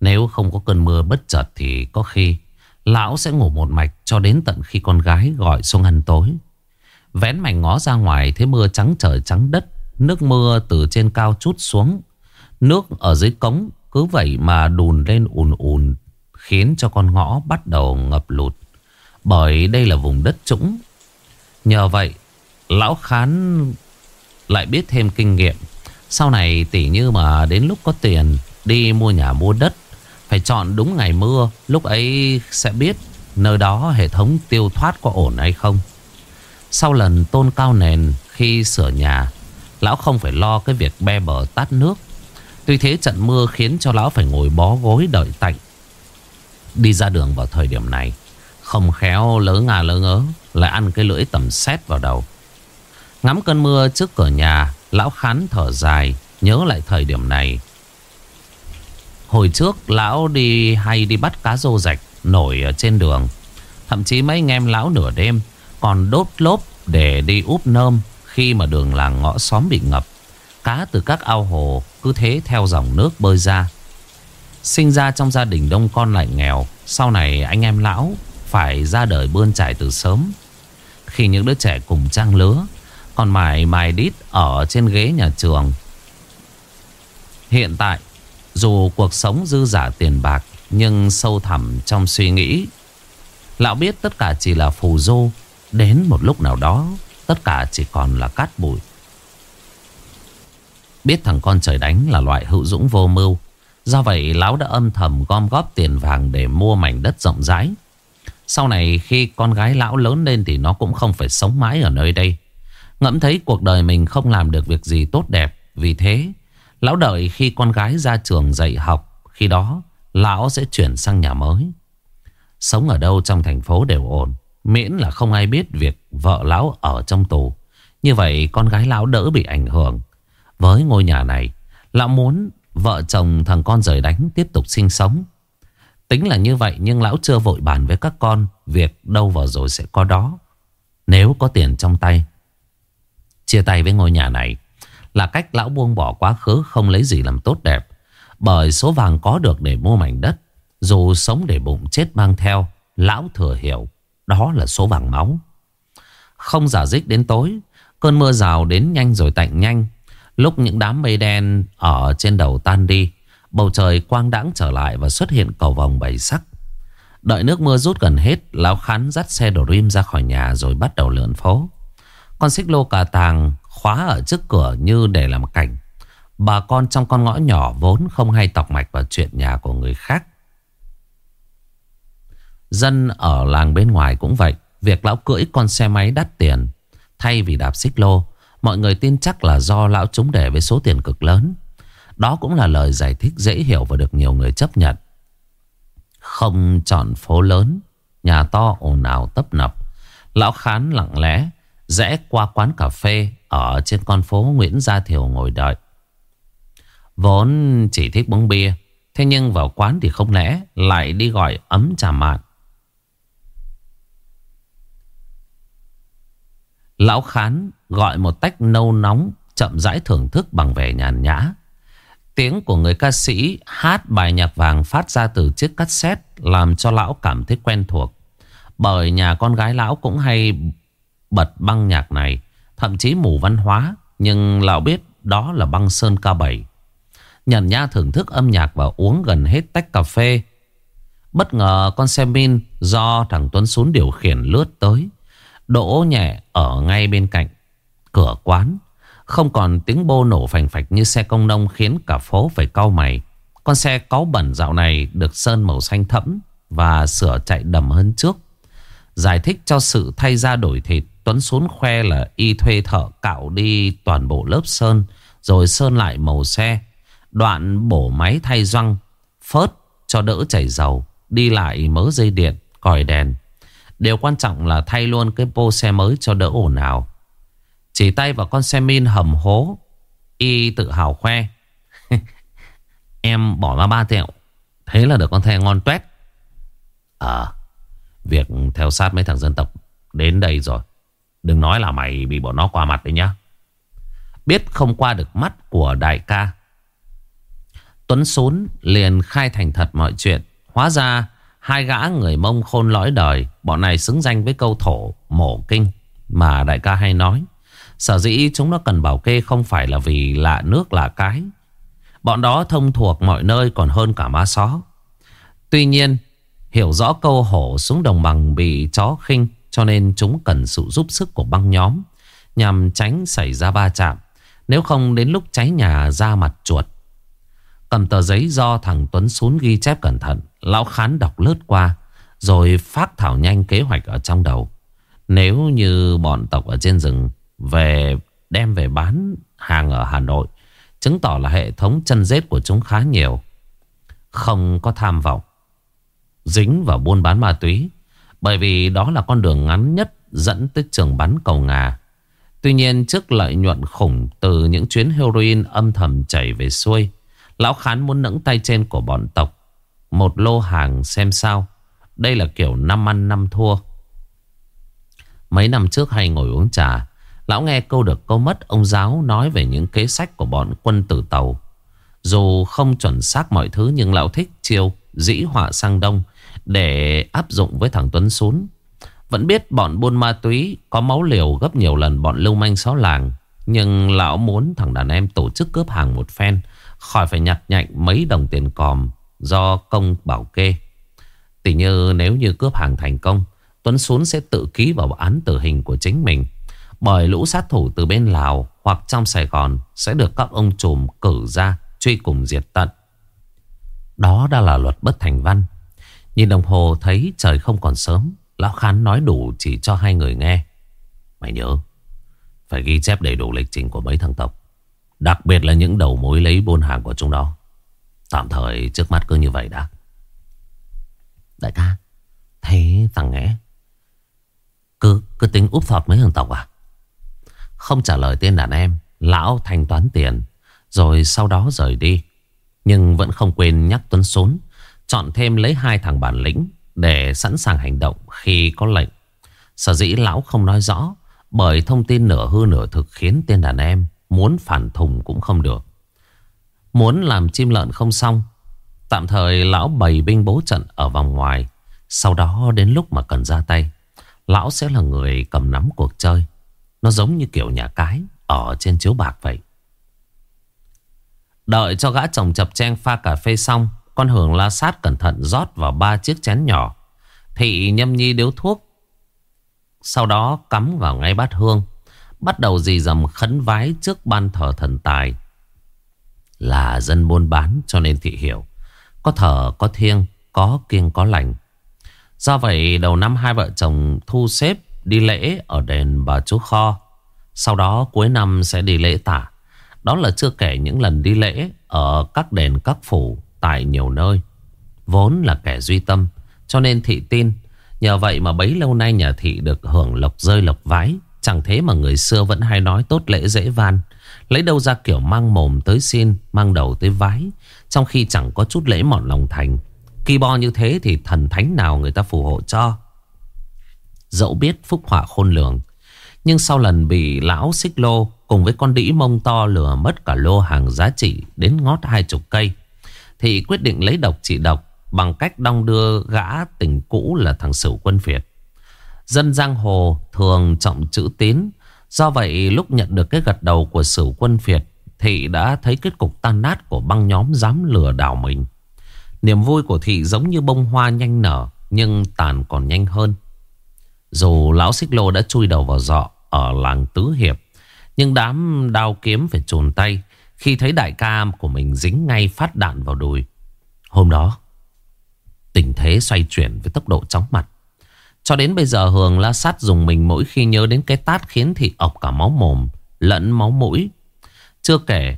Nếu không có cơn mưa bất chợt thì có khi Lão sẽ ngủ một mạch cho đến tận khi con gái gọi xuống ăn tối. Vén mảnh ngó ra ngoài, thấy mưa trắng trời trắng đất, Nước mưa từ trên cao chút xuống, Nước ở dưới cống, cứ vậy mà đùn lên ùn ùn, Khiến cho con ngõ bắt đầu ngập lụt, Bởi đây là vùng đất trũng. Nhờ vậy, Lão Khán lại biết thêm kinh nghiệm. Sau này tỉ như mà đến lúc có tiền, Đi mua nhà mua đất phải chọn đúng ngày mưa, Lúc ấy sẽ biết Nơi đó hệ thống tiêu thoát có ổn hay không. Sau lần tôn cao nền Khi sửa nhà, Lão không phải lo cái việc be bờ tát nước. Tuy thế trận mưa khiến cho lão phải ngồi bó gối đợi tạnh. Đi ra đường vào thời điểm này, Không khéo lỡ ngà lỡ ngớ, Lại ăn cái lưỡi tầm xét vào đầu. Ngắm cơn mưa trước cửa nhà, Lão khán thở dài, Nhớ lại thời điểm này. Hồi trước, lão đi hay đi bắt cá rô rạch nổi ở trên đường. Thậm chí mấy anh em lão nửa đêm còn đốt lốp để đi úp nơm khi mà đường làng ngõ xóm bị ngập. Cá từ các ao hồ cứ thế theo dòng nước bơi ra. Sinh ra trong gia đình đông con lại nghèo. Sau này anh em lão phải ra đời bươn trải từ sớm. Khi những đứa trẻ cùng trang lứa, còn mải mài đít ở trên ghế nhà trường. Hiện tại dù cuộc sống dư giả tiền bạc, Nhưng sâu thẳm trong suy nghĩ. Lão biết tất cả chỉ là phù du. Đến một lúc nào đó, Tất cả chỉ còn là cát bụi. Biết thằng con trời đánh là loại hữu dũng vô mưu. Do vậy, lão đã âm thầm gom góp tiền vàng để mua mảnh đất rộng rãi. Sau này, khi con gái lão lớn lên thì nó cũng không phải sống mãi ở nơi đây. Ngẫm thấy cuộc đời mình không làm được việc gì tốt đẹp, Vì thế Lão đợi khi con gái ra trường dạy học, Khi đó lão sẽ chuyển sang nhà mới. Sống ở đâu trong thành phố đều ổn, Miễn là không ai biết việc vợ lão ở trong tù. Như vậy con gái lão đỡ bị ảnh hưởng. Với ngôi nhà này, Lão muốn vợ chồng thằng con rời đánh tiếp tục sinh sống. Tính là như vậy nhưng lão chưa vội bàn với các con, Việc đâu vào rồi sẽ có đó. Nếu có tiền trong tay, Chia tay với ngôi nhà này là cách lão buông bỏ quá khứ không lấy gì làm tốt đẹp. Bởi số vàng có được để mua mảnh đất, dù sống để bụng chết mang theo, lão thừa hiểu đó là số vàng máu. Không giả dích đến tối, cơn mưa rào đến nhanh rồi tạnh nhanh. Lúc những đám mây đen ở trên đầu tan đi, bầu trời quang đãng trở lại và xuất hiện cầu vòng bảy sắc. Đợi nước mưa rút gần hết, lão khán dắt xe đồ rim ra khỏi nhà rồi bắt đầu lượn phố. Con xích lô cà tàng khóa ở trước cửa như để làm cảnh. Bà con trong con ngõ nhỏ vốn không hay tọc mạch vào chuyện nhà của người khác. Dân ở làng bên ngoài cũng vậy. Việc lão cưỡi con xe máy đắt tiền thay vì đạp xích lô. Mọi người tin chắc là do lão trúng để với số tiền cực lớn. Đó cũng là lời giải thích dễ hiểu và được nhiều người chấp nhận. Không chọn phố lớn, nhà to ồn ào tấp nập. Lão Khán lặng lẽ rẽ qua quán cà phê ở trên con phố Nguyễn Gia Thiều ngồi đợi. Vốn chỉ thích uống bia, thế nhưng vào quán thì không lẽ lại đi gọi ấm trà mạn. Lão Khán gọi một tách nâu nóng chậm rãi thưởng thức bằng vẻ nhàn nhã. Tiếng của người ca sĩ hát bài nhạc vàng phát ra từ chiếc cassette làm cho lão cảm thấy quen thuộc. Bởi nhà con gái lão cũng hay bật băng nhạc này, thậm chí mù văn hóa, nhưng lão biết đó là băng sơn K7. Nhận nha thưởng thức âm nhạc và uống gần hết tách cà phê. Bất ngờ con xe min do thằng Tuấn xuống điều khiển lướt tới. Đỗ nhẹ ở ngay bên cạnh cửa quán. Không còn tiếng bô nổ phành phạch như xe công nông khiến cả phố phải cau mày. Con xe cáu bẩn dạo này được sơn màu xanh thẫm và sửa chạy đầm hơn trước. Giải thích cho sự thay ra đổi thịt, Tuấn xuống khoe là y thuê thợ cạo đi toàn bộ lớp sơn, rồi sơn lại màu xe. Đoạn bổ máy thay răng, phớt cho đỡ chảy dầu, đi lại mớ dây điện, còi đèn. Điều quan trọng là thay luôn cái bô xe mới cho đỡ ồn ào. Chỉ tay vào con xe min hầm hố Y tự hào khoe Em bỏ ra ba triệu Thế là được con xe ngon tuét À Việc theo sát mấy thằng dân tộc Đến đây rồi Đừng nói là mày bị bọn nó qua mặt đấy nhá Biết không qua được mắt của đại ca Tuấn Sún liền khai thành thật mọi chuyện Hóa ra Hai gã người mông khôn lõi đời Bọn này xứng danh với câu thổ mổ kinh Mà đại ca hay nói Sở dĩ chúng nó cần bảo kê không phải là vì lạ nước lạ cái. Bọn đó thông thuộc mọi nơi còn hơn cả ma só. Tuy nhiên, hiểu rõ câu hổ xuống đồng bằng bị chó khinh cho nên chúng cần sự giúp sức của băng nhóm nhằm tránh xảy ra va chạm. Nếu không, đến lúc cháy nhà ra mặt chuột. Cầm tờ giấy do thằng Tuấn xuống ghi chép cẩn thận. Lão Khán đọc lướt qua. Rồi phát thảo nhanh kế hoạch ở trong đầu. Nếu như bọn tộc ở trên rừng về, đem về bán hàng ở Hà Nội. Chứng tỏ là hệ thống chân rết của chúng khá nhiều. Không có tham vọng. Dính vào buôn bán ma túy. Bởi vì đó là con đường ngắn nhất dẫn tới trường bắn cầu ngà. Tuy nhiên, trước lợi nhuận khủng từ những chuyến heroin âm thầm chảy về xuôi. Lão Khán muốn nẫng tay trên của bọn tộc. Một lô hàng xem sao. Đây là kiểu năm ăn năm thua. Mấy năm trước hay ngồi uống trà, Lão nghe câu được câu mất ông giáo nói về những kế sách của bọn quân tử tàu. Dù không chuẩn xác mọi thứ nhưng lão thích chiêu dĩ họa sang đông để áp dụng với thằng Tuấn Sún. Vẫn biết bọn buôn ma túy có máu liều gấp nhiều lần bọn lưu manh xó làng. Nhưng lão muốn thằng đàn em tổ chức cướp hàng một phen khỏi phải nhặt nhạnh mấy đồng tiền còm do công bảo kê. Tỷ như nếu như cướp hàng thành công, Tuấn Sún sẽ tự ký vào án tử hình của chính mình. Bởi lũ sát thủ từ bên Lào hoặc trong Sài Gòn sẽ được các ông trùm cử ra truy cùng diệt tận. Đó đã là luật bất thành văn. Nhìn đồng hồ thấy trời không còn sớm. Lão Khán nói đủ chỉ cho hai người nghe. Mày nhớ, phải ghi chép đầy đủ lịch trình của mấy thằng tộc. Đặc biệt là những đầu mối lấy buôn hàng của chúng đó. Tạm thời trước mắt cứ như vậy đã. Đại ca, thế thằng nghe cứ, cứ tính úp thọt mấy thằng tộc à? Không trả lời tên đàn em Lão thanh toán tiền Rồi sau đó rời đi Nhưng vẫn không quên nhắc Tuấn Sốn Chọn thêm lấy hai thằng bản lĩnh Để sẵn sàng hành động khi có lệnh. Sở dĩ lão không nói rõ, Bởi thông tin nửa hư nửa thực Khiến tên đàn em muốn phản thùng cũng không được. Muốn làm chim lợn không xong, Tạm thời lão bày binh bố trận ở vòng ngoài. Sau đó đến lúc mà cần ra tay, Lão sẽ là người cầm nắm cuộc chơi. Nó giống như kiểu nhà cái Ở trên chiếu bạc vậy. Đợi cho gã chồng chập chen pha cà phê xong con hưởng la sát cẩn thận rót vào ba chiếc chén nhỏ. Thị nhâm nhi điếu thuốc. Sau đó cắm vào ngay bát hương. Bắt đầu dì dầm khấn vái trước ban thờ thần tài. Là dân buôn bán, cho nên thị hiểu. Có thờ, có thiêng, Có kiêng, có lành. Do vậy, đầu năm hai vợ chồng thu xếp đi lễ ở đền bà chú kho. Sau đó, cuối năm sẽ đi lễ tả. Đó là chưa kể những lần đi lễ ở các đền, các phủ tại nhiều nơi. Vốn là kẻ duy tâm, cho nên thị tin. Nhờ vậy mà bấy lâu nay nhà thị được hưởng lộc rơi lộc vái. Chẳng thế mà người xưa vẫn hay nói tốt lễ dễ van. Lấy đâu ra kiểu mang mồm tới xin, mang đầu tới vái. Trong khi chẳng có chút lễ mọn lòng thành. Kỳ bo như thế thì thần thánh nào người ta phù hộ cho. Dẫu biết phúc họa khôn lường Nhưng sau lần bị lão xích lô cùng với con đĩ mông to lừa mất cả lô hàng giá trị đến ngót hai chục cây. Thì quyết định lấy độc trị độc bằng cách đong đưa gã tình cũ là thằng Sửu Quân Việt. Dân giang hồ thường trọng chữ tín. Do vậy, lúc nhận được cái gật đầu của Sửu Quân Việt, Thị đã thấy kết cục tan nát của băng nhóm dám lừa đảo mình. Niềm vui của Thị giống như bông hoa nhanh nở, nhưng tàn còn nhanh hơn. Dù lão xích lô đã chui đầu vào dọ ở làng Tứ Hiệp, nhưng đám đao kiếm phải trồn tay khi thấy đại ca của mình dính ngay phát đạn vào đùi. Hôm đó, tình thế xoay chuyển với tốc độ chóng mặt. Cho đến bây giờ Hường la sát dùng mình mỗi khi nhớ đến cái tát khiến thị ọc cả máu mồm, lẫn máu mũi. Chưa kể,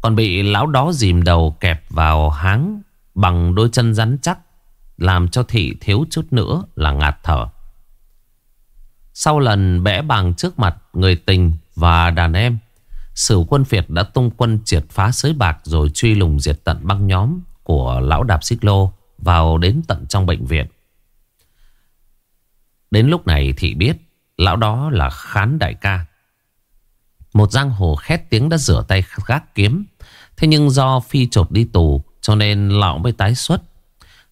còn bị lão đó dìm đầu kẹp vào háng bằng đôi chân rắn chắc, làm cho thị thiếu chút nữa là ngạt thở. Sau lần bẽ bàng trước mặt người tình và đàn em, Sử quân Việt đã tung quân triệt phá sới bạc rồi truy lùng diệt tận băng nhóm của lão đạp xích lô vào đến tận trong bệnh viện. Đến lúc này thị biết lão đó là Khán Đại ca. Một giang hồ khét tiếng đã rửa tay gác kiếm. Thế nhưng do phi trột đi tù cho nên lão mới tái xuất.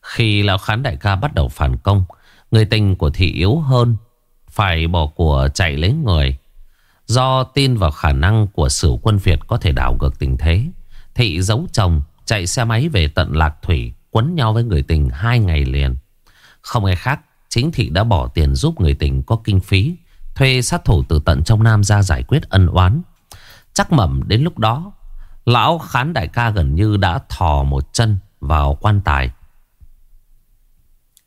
Khi lão Khán Đại ca bắt đầu phản công, người tình của thị yếu hơn phải bỏ của chạy lấy người. Do tin vào khả năng của sử quân Việt có thể đảo ngược tình thế, Thị giấu chồng chạy xe máy về tận Lạc Thủy quấn nhau với người tình hai ngày liền. Không ai khác, chính Thị đã bỏ tiền giúp người tình có kinh phí, thuê sát thủ từ tận trong Nam ra giải quyết ân oán. Chắc mẩm đến lúc đó, lão khán đại ca gần như đã thò một chân vào quan tài.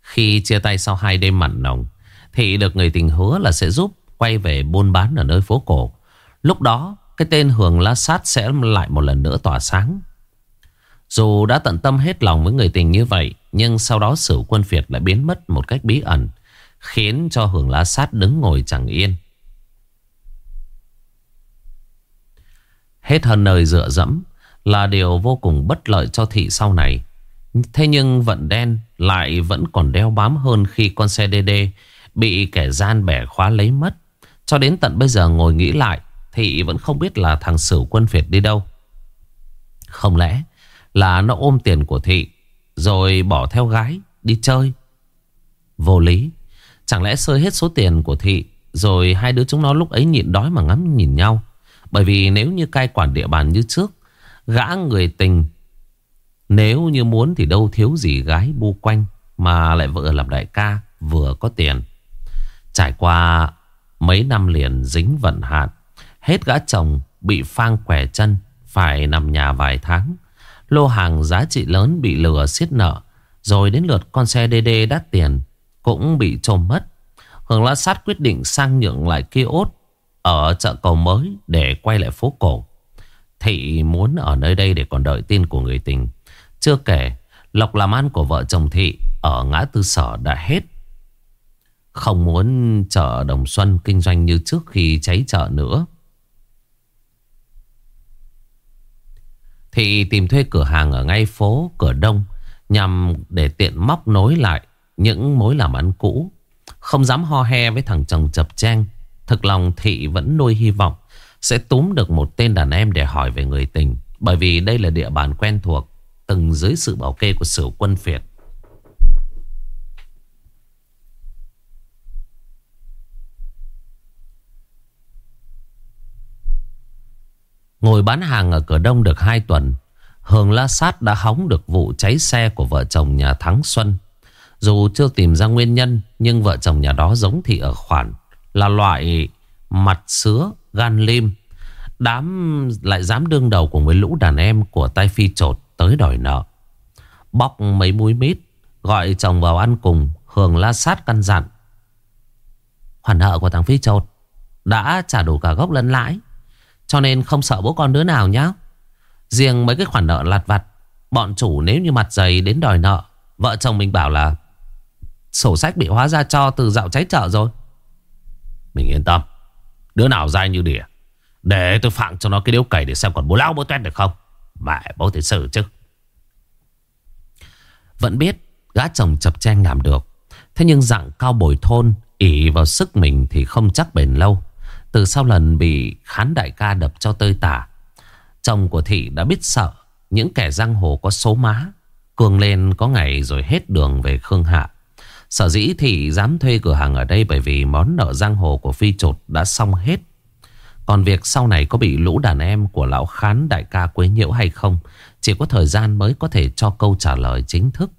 Khi chia tay sau hai đêm mặn nồng, Thị được người tình hứa là sẽ giúp quay về buôn bán ở nơi phố cổ. Lúc đó, cái tên Hường La Sát sẽ lại một lần nữa tỏa sáng. Dù đã tận tâm hết lòng với người tình như vậy, nhưng sau đó sử quân Việt lại biến mất một cách bí ẩn, khiến cho Hường La Sát đứng ngồi chẳng yên. Hết hơn nơi dựa dẫm là điều vô cùng bất lợi cho thị sau này. Thế nhưng vận đen lại vẫn còn đeo bám hơn khi con xe DD Bị kẻ gian bẻ khóa lấy mất cho đến tận bây giờ ngồi nghĩ lại Thị vẫn không biết là thằng Sửu quân Việt đi đâu. Không lẽ là nó ôm tiền của Thị, Rồi bỏ theo gái, đi chơi? Vô lý. Chẳng lẽ sơi hết số tiền của Thị, Rồi hai đứa chúng nó lúc ấy nhịn đói mà ngắm nhìn nhau? Bởi vì nếu như cai quản địa bàn như trước, Gã người tình, Nếu như muốn thì đâu thiếu gì gái bu quanh Mà lại vợ làm đại ca Vừa có tiền. Trải qua mấy năm liền dính vận hạn, Hết gã chồng bị phang quẻ chân, Phải nằm nhà vài tháng. Lô hàng giá trị lớn bị lừa xiết nợ, Rồi đến lượt con xe DD đắt tiền Cũng bị trồm mất. Hường La Sát quyết định sang nhượng lại kia ốt Ở chợ cầu mới Để quay lại phố cổ. Thị muốn ở nơi đây để còn đợi tin của người tình. Chưa kể, Lộc làm ăn của vợ chồng Thị Ở ngã tư sở đã hết không muốn chợ Đồng Xuân kinh doanh như trước khi cháy chợ nữa. Thì tìm thuê cửa hàng ở ngay phố cửa đông nhằm để tiện móc nối lại những mối làm ăn cũ. Không dám ho he với thằng chồng chập trang. Thực lòng Thị vẫn nuôi hy vọng sẽ túm được một tên đàn em để hỏi về người tình. Bởi vì đây là địa bàn quen thuộc, từng dưới sự bảo kê của sử quân phiệt. Ngồi bán hàng ở cửa đông được 2 tuần, Hường La Sát đã hóng được vụ cháy xe của vợ chồng nhà Thắng Xuân. Dù chưa tìm ra nguyên nhân, Nhưng vợ chồng nhà đó giống thị ở khoản Là loại mặt sứa gan lim. Đám lại dám đương đầu cùng với lũ đàn em của tay phi trột tới đòi nợ. Bóc mấy mũi mít, Gọi chồng vào ăn cùng, Hường la sát căn dặn. Khoản nợ của thằng phi trột Đã trả đủ cả gốc lẫn lãi cho nên không sợ bố con đứa nào nhá. Riêng mấy cái khoản nợ lặt vặt, Bọn chủ nếu như mặt dày đến đòi nợ, Vợ chồng mình bảo là Sổ sách bị hóa ra cho từ dạo cháy chợ rồi. Mình yên tâm, Đứa nào dai như đỉa, Để tôi phạng cho nó cái điếu cày để xem còn bố lao bố tuét được không. Mẹ bố thể xử chứ. Vẫn biết Gã chồng chập chen làm được, Thế nhưng dạng cao bồi thôn ỉ vào sức mình thì không chắc bền lâu. Từ sau lần bị khán đại ca đập cho tơi tả. Chồng của Thị đã biết sợ Những kẻ giang hồ có số má Cường lên có ngày rồi hết đường về Khương Hạ. Sở dĩ Thị dám thuê cửa hàng ở đây Bởi vì món nợ giang hồ của Phi Trột đã xong hết. Còn việc sau này có bị lũ đàn em của lão khán đại ca quấy nhiễu hay không Chỉ có thời gian mới có thể cho câu trả lời chính thức.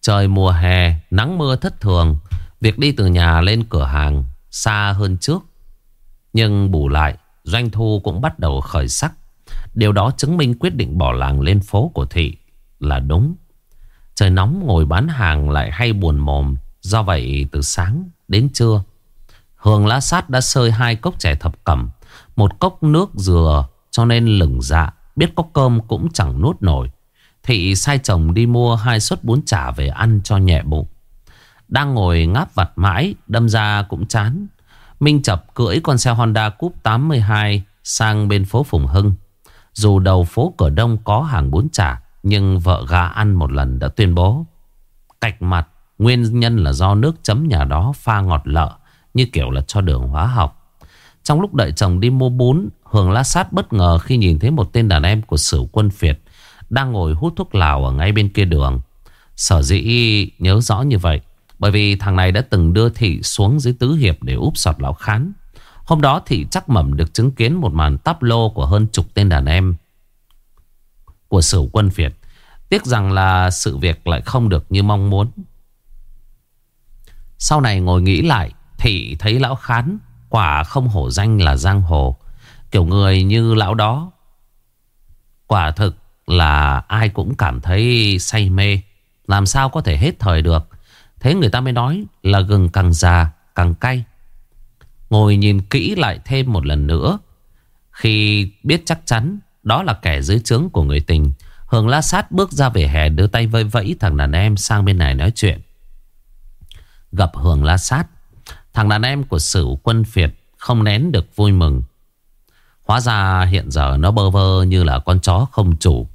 Trời mùa hè, nắng mưa thất thường Việc đi từ nhà lên cửa hàng xa hơn trước. Nhưng bù lại, Doanh thu cũng bắt đầu khởi sắc. Điều đó chứng minh quyết định bỏ làng lên phố của thị là đúng. Trời nóng ngồi bán hàng lại hay buồn mồm. Do vậy, từ sáng đến trưa, Hường lá sát đã sơi hai cốc chè thập cẩm, Một cốc nước dừa cho nên lửng dạ Biết có cơm cũng chẳng nuốt nổi. Thị sai chồng đi mua hai suất bún chả về ăn cho nhẹ bụng. Đang ngồi ngáp vặt mãi Đâm ra cũng chán Minh Chập cưỡi con xe Honda Coupe 82 sang bên phố Phùng Hưng. Dù đầu phố cửa đông có hàng bún chả, nhưng vợ gà ăn một lần đã tuyên bố. Cạch mặt, nguyên nhân là do nước chấm nhà đó pha ngọt lợ, như kiểu là cho đường hóa học. Trong lúc đợi chồng đi mua bún, Hường lá sát bất ngờ khi nhìn thấy một tên đàn em của sử quân Việt đang ngồi hút thuốc lào ở ngay bên kia đường. Sở dĩ nhớ rõ như vậy bởi vì thằng này đã từng đưa Thị xuống dưới tứ hiệp để úp sọt lão khán. Hôm đó Thị chắc mẩm được chứng kiến một màn táp lô của hơn chục tên đàn em của sử quân Việt. Tiếc rằng là sự việc lại không được như mong muốn. Sau này ngồi nghĩ lại, Thị thấy lão khán quả không hổ danh là giang hồ. Kiểu người như lão đó. Quả thực là ai cũng cảm thấy say mê. Làm sao có thể hết thời được. Thế người ta mới nói là gừng càng già càng cay. Ngồi nhìn kỹ lại thêm một lần nữa. Khi biết chắc chắn đó là kẻ dưới trướng của người tình. Hường la sát bước ra về hè đưa tay vẫy vẫy thằng đàn em sang bên này nói chuyện. Gặp Hường la sát. Thằng đàn em của sử quân Việt không nén được vui mừng. Hóa ra hiện giờ nó bơ vơ như là con chó không chủ.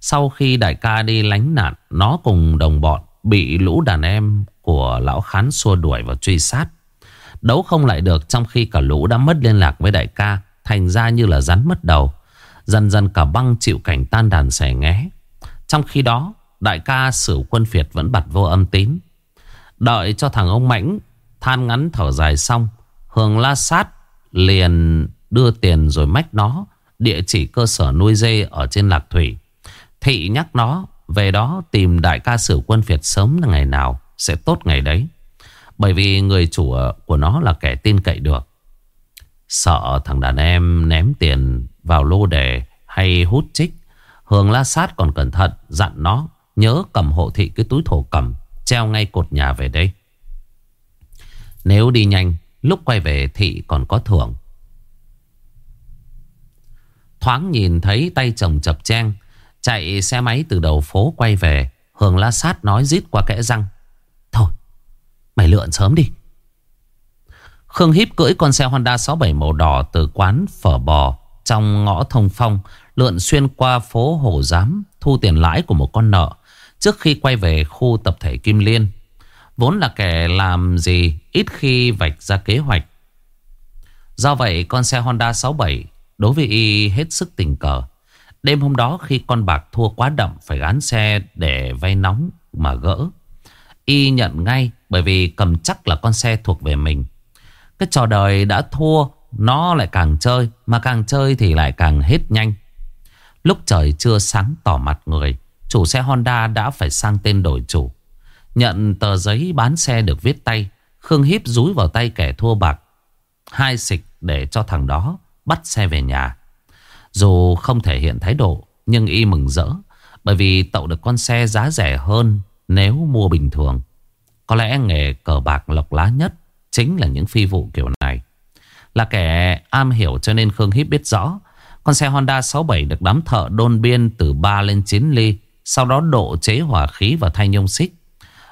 Sau khi đại ca đi lánh nạn, nó cùng đồng bọn bị lũ đàn em của lão khán xua đuổi và truy sát. Đấu không lại được trong khi cả lũ đã mất liên lạc với đại ca, thành ra như là rắn mất đầu. Dần dần cả băng chịu cảnh tan đàn xẻ nghé. Trong khi đó, đại ca sử quân Việt vẫn bật vô âm tín. Đợi cho thằng ông Mãnh than ngắn thở dài xong, Hường la sát liền đưa tiền rồi mách nó địa chỉ cơ sở nuôi dê ở trên Lạc Thủy. Thị nhắc nó về đó tìm đại ca sử quân Việt sớm là ngày nào sẽ tốt ngày đấy. Bởi vì người chủ của nó là kẻ tin cậy được. Sợ thằng đàn em ném tiền vào lô đề hay hút chích, Hường la sát còn cẩn thận dặn nó nhớ cầm hộ thị cái túi thổ cầm treo ngay cột nhà về đây. Nếu đi nhanh lúc quay về thị còn có thưởng. Thoáng nhìn thấy tay chồng chập trang Chạy xe máy từ đầu phố quay về Hường la sát nói rít qua kẽ răng Thôi, mày lượn sớm đi Khương híp cưỡi con xe Honda 67 màu đỏ từ quán phở bò trong ngõ thông phong, lượn xuyên qua phố Hồ Giám, thu tiền lãi của một con nợ trước khi quay về khu tập thể Kim Liên. Vốn là kẻ làm gì, ít khi vạch ra kế hoạch. Do vậy, con xe Honda 67 đối với y hết sức tình cờ. Đêm hôm đó khi con bạc thua quá đậm, phải gán xe để vay nóng mà gỡ. Y nhận ngay bởi vì cầm chắc là con xe thuộc về mình. Cái trò đời đã thua, nó lại càng chơi, mà càng chơi thì lại càng hết nhanh. Lúc trời chưa sáng tỏ mặt người, chủ xe Honda đã phải sang tên đổi chủ. Nhận tờ giấy bán xe được viết tay, Khương Hiếp rúi vào tay kẻ thua bạc Hai xịch để cho thằng đó bắt xe về nhà. Dù không thể hiện thái độ, Nhưng y mừng rỡ, Bởi vì tậu được con xe giá rẻ hơn nếu mua bình thường Có lẽ nghề cờ bạc lộc lá nhất Chính là những phi vụ kiểu này Là kẻ am hiểu cho nên Khương Hiếp biết rõ Con xe Honda 67 được đám thợ đôn biên từ 3 lên 9 ly Sau đó độ chế hỏa khí và thay nhông xích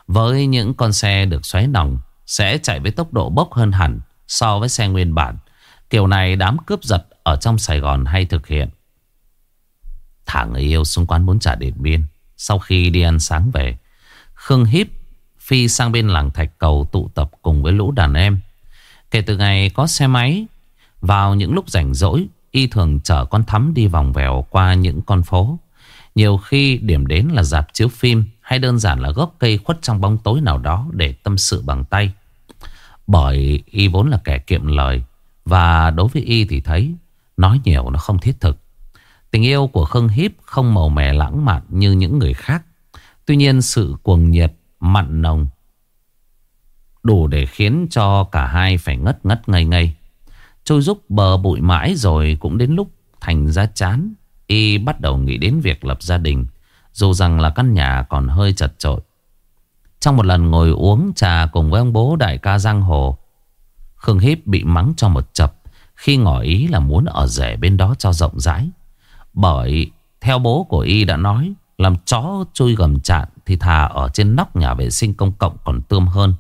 Với những con xe được xoáy nòng Sẽ chạy với tốc độ bốc hơn hẳn So với xe nguyên bản Kiểu này đám cướp giật ở trong Sài Gòn hay thực hiện. Thả người yêu xuống quán bún chả Điện Biên. Sau khi đi ăn sáng về, Khương Hiếp Phi sang bên làng Thạch Cầu tụ tập cùng với lũ đàn em. Kể từ ngày có xe máy, Vào những lúc rảnh rỗi, Y thường chở con thắm đi vòng vèo qua những con phố. Nhiều khi điểm đến là dạp chiếu phim Hay đơn giản là gốc cây khuất trong bóng tối nào đó Để tâm sự bằng tay. Bởi Y vốn là kẻ kiệm lời, Và đối với Y thì thấy Nói nhiều nó không thiết thực. Tình yêu của Khương Hiếp không màu mè lãng mạn như những người khác. Tuy nhiên sự cuồng nhiệt, mặn nồng Đủ để khiến cho cả hai phải ngất ngất ngây ngây. Trôi rúc bờ bụi mãi rồi cũng đến lúc thành ra chán. Y bắt đầu nghĩ đến việc lập gia đình Dù rằng là căn nhà còn hơi chật chội. Trong một lần ngồi uống trà cùng với ông bố đại ca Giang Hồ Khương Hiếp bị mắng cho một chập Khi ngỏ ý là muốn ở rể bên đó cho rộng rãi. Bởi theo bố của Y đã nói làm chó chui gầm chạn Thì thà ở trên nóc nhà vệ sinh công cộng còn tươm hơn.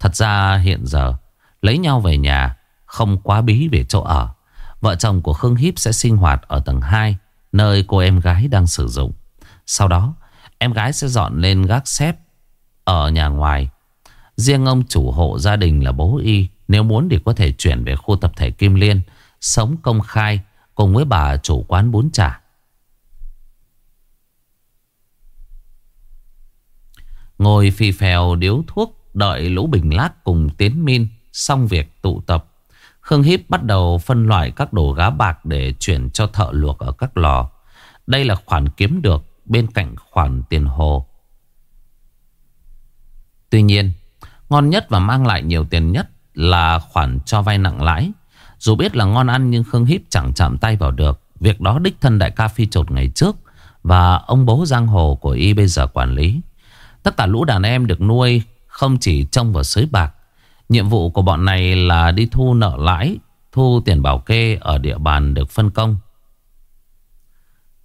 Thật ra hiện giờ, Lấy nhau về nhà Không quá bí về chỗ ở. Vợ chồng của Khương Hiếp sẽ sinh hoạt ở tầng 2 Nơi cô em gái đang sử dụng. Sau đó, Em gái sẽ dọn lên gác xếp Ở nhà ngoài. Riêng ông chủ hộ gia đình là bố Y, Nếu muốn thì có thể chuyển về khu tập thể Kim Liên, Sống công khai Cùng với bà chủ quán bún chả. Ngồi phì phèo điếu thuốc, Đợi lũ bình lát cùng tiến min Xong việc tụ tập. Khương Hiếp bắt đầu phân loại các đồ gá bạc Để chuyển cho thợ luộc ở các lò. Đây là khoản kiếm được Bên cạnh khoản tiền hồ. Tuy nhiên, Ngon nhất và mang lại nhiều tiền nhất Là khoản cho vay nặng lãi. Dù biết là ngon ăn nhưng Khương Hiếp chẳng chạm tay vào được. Việc đó đích thân đại ca phi trột ngày trước Và ông bố giang hồ của y bây giờ quản lý. Tất cả lũ đàn em được nuôi không chỉ trông vào sới bạc. Nhiệm vụ của bọn này là đi thu nợ lãi, Thu tiền bảo kê ở địa bàn được phân công.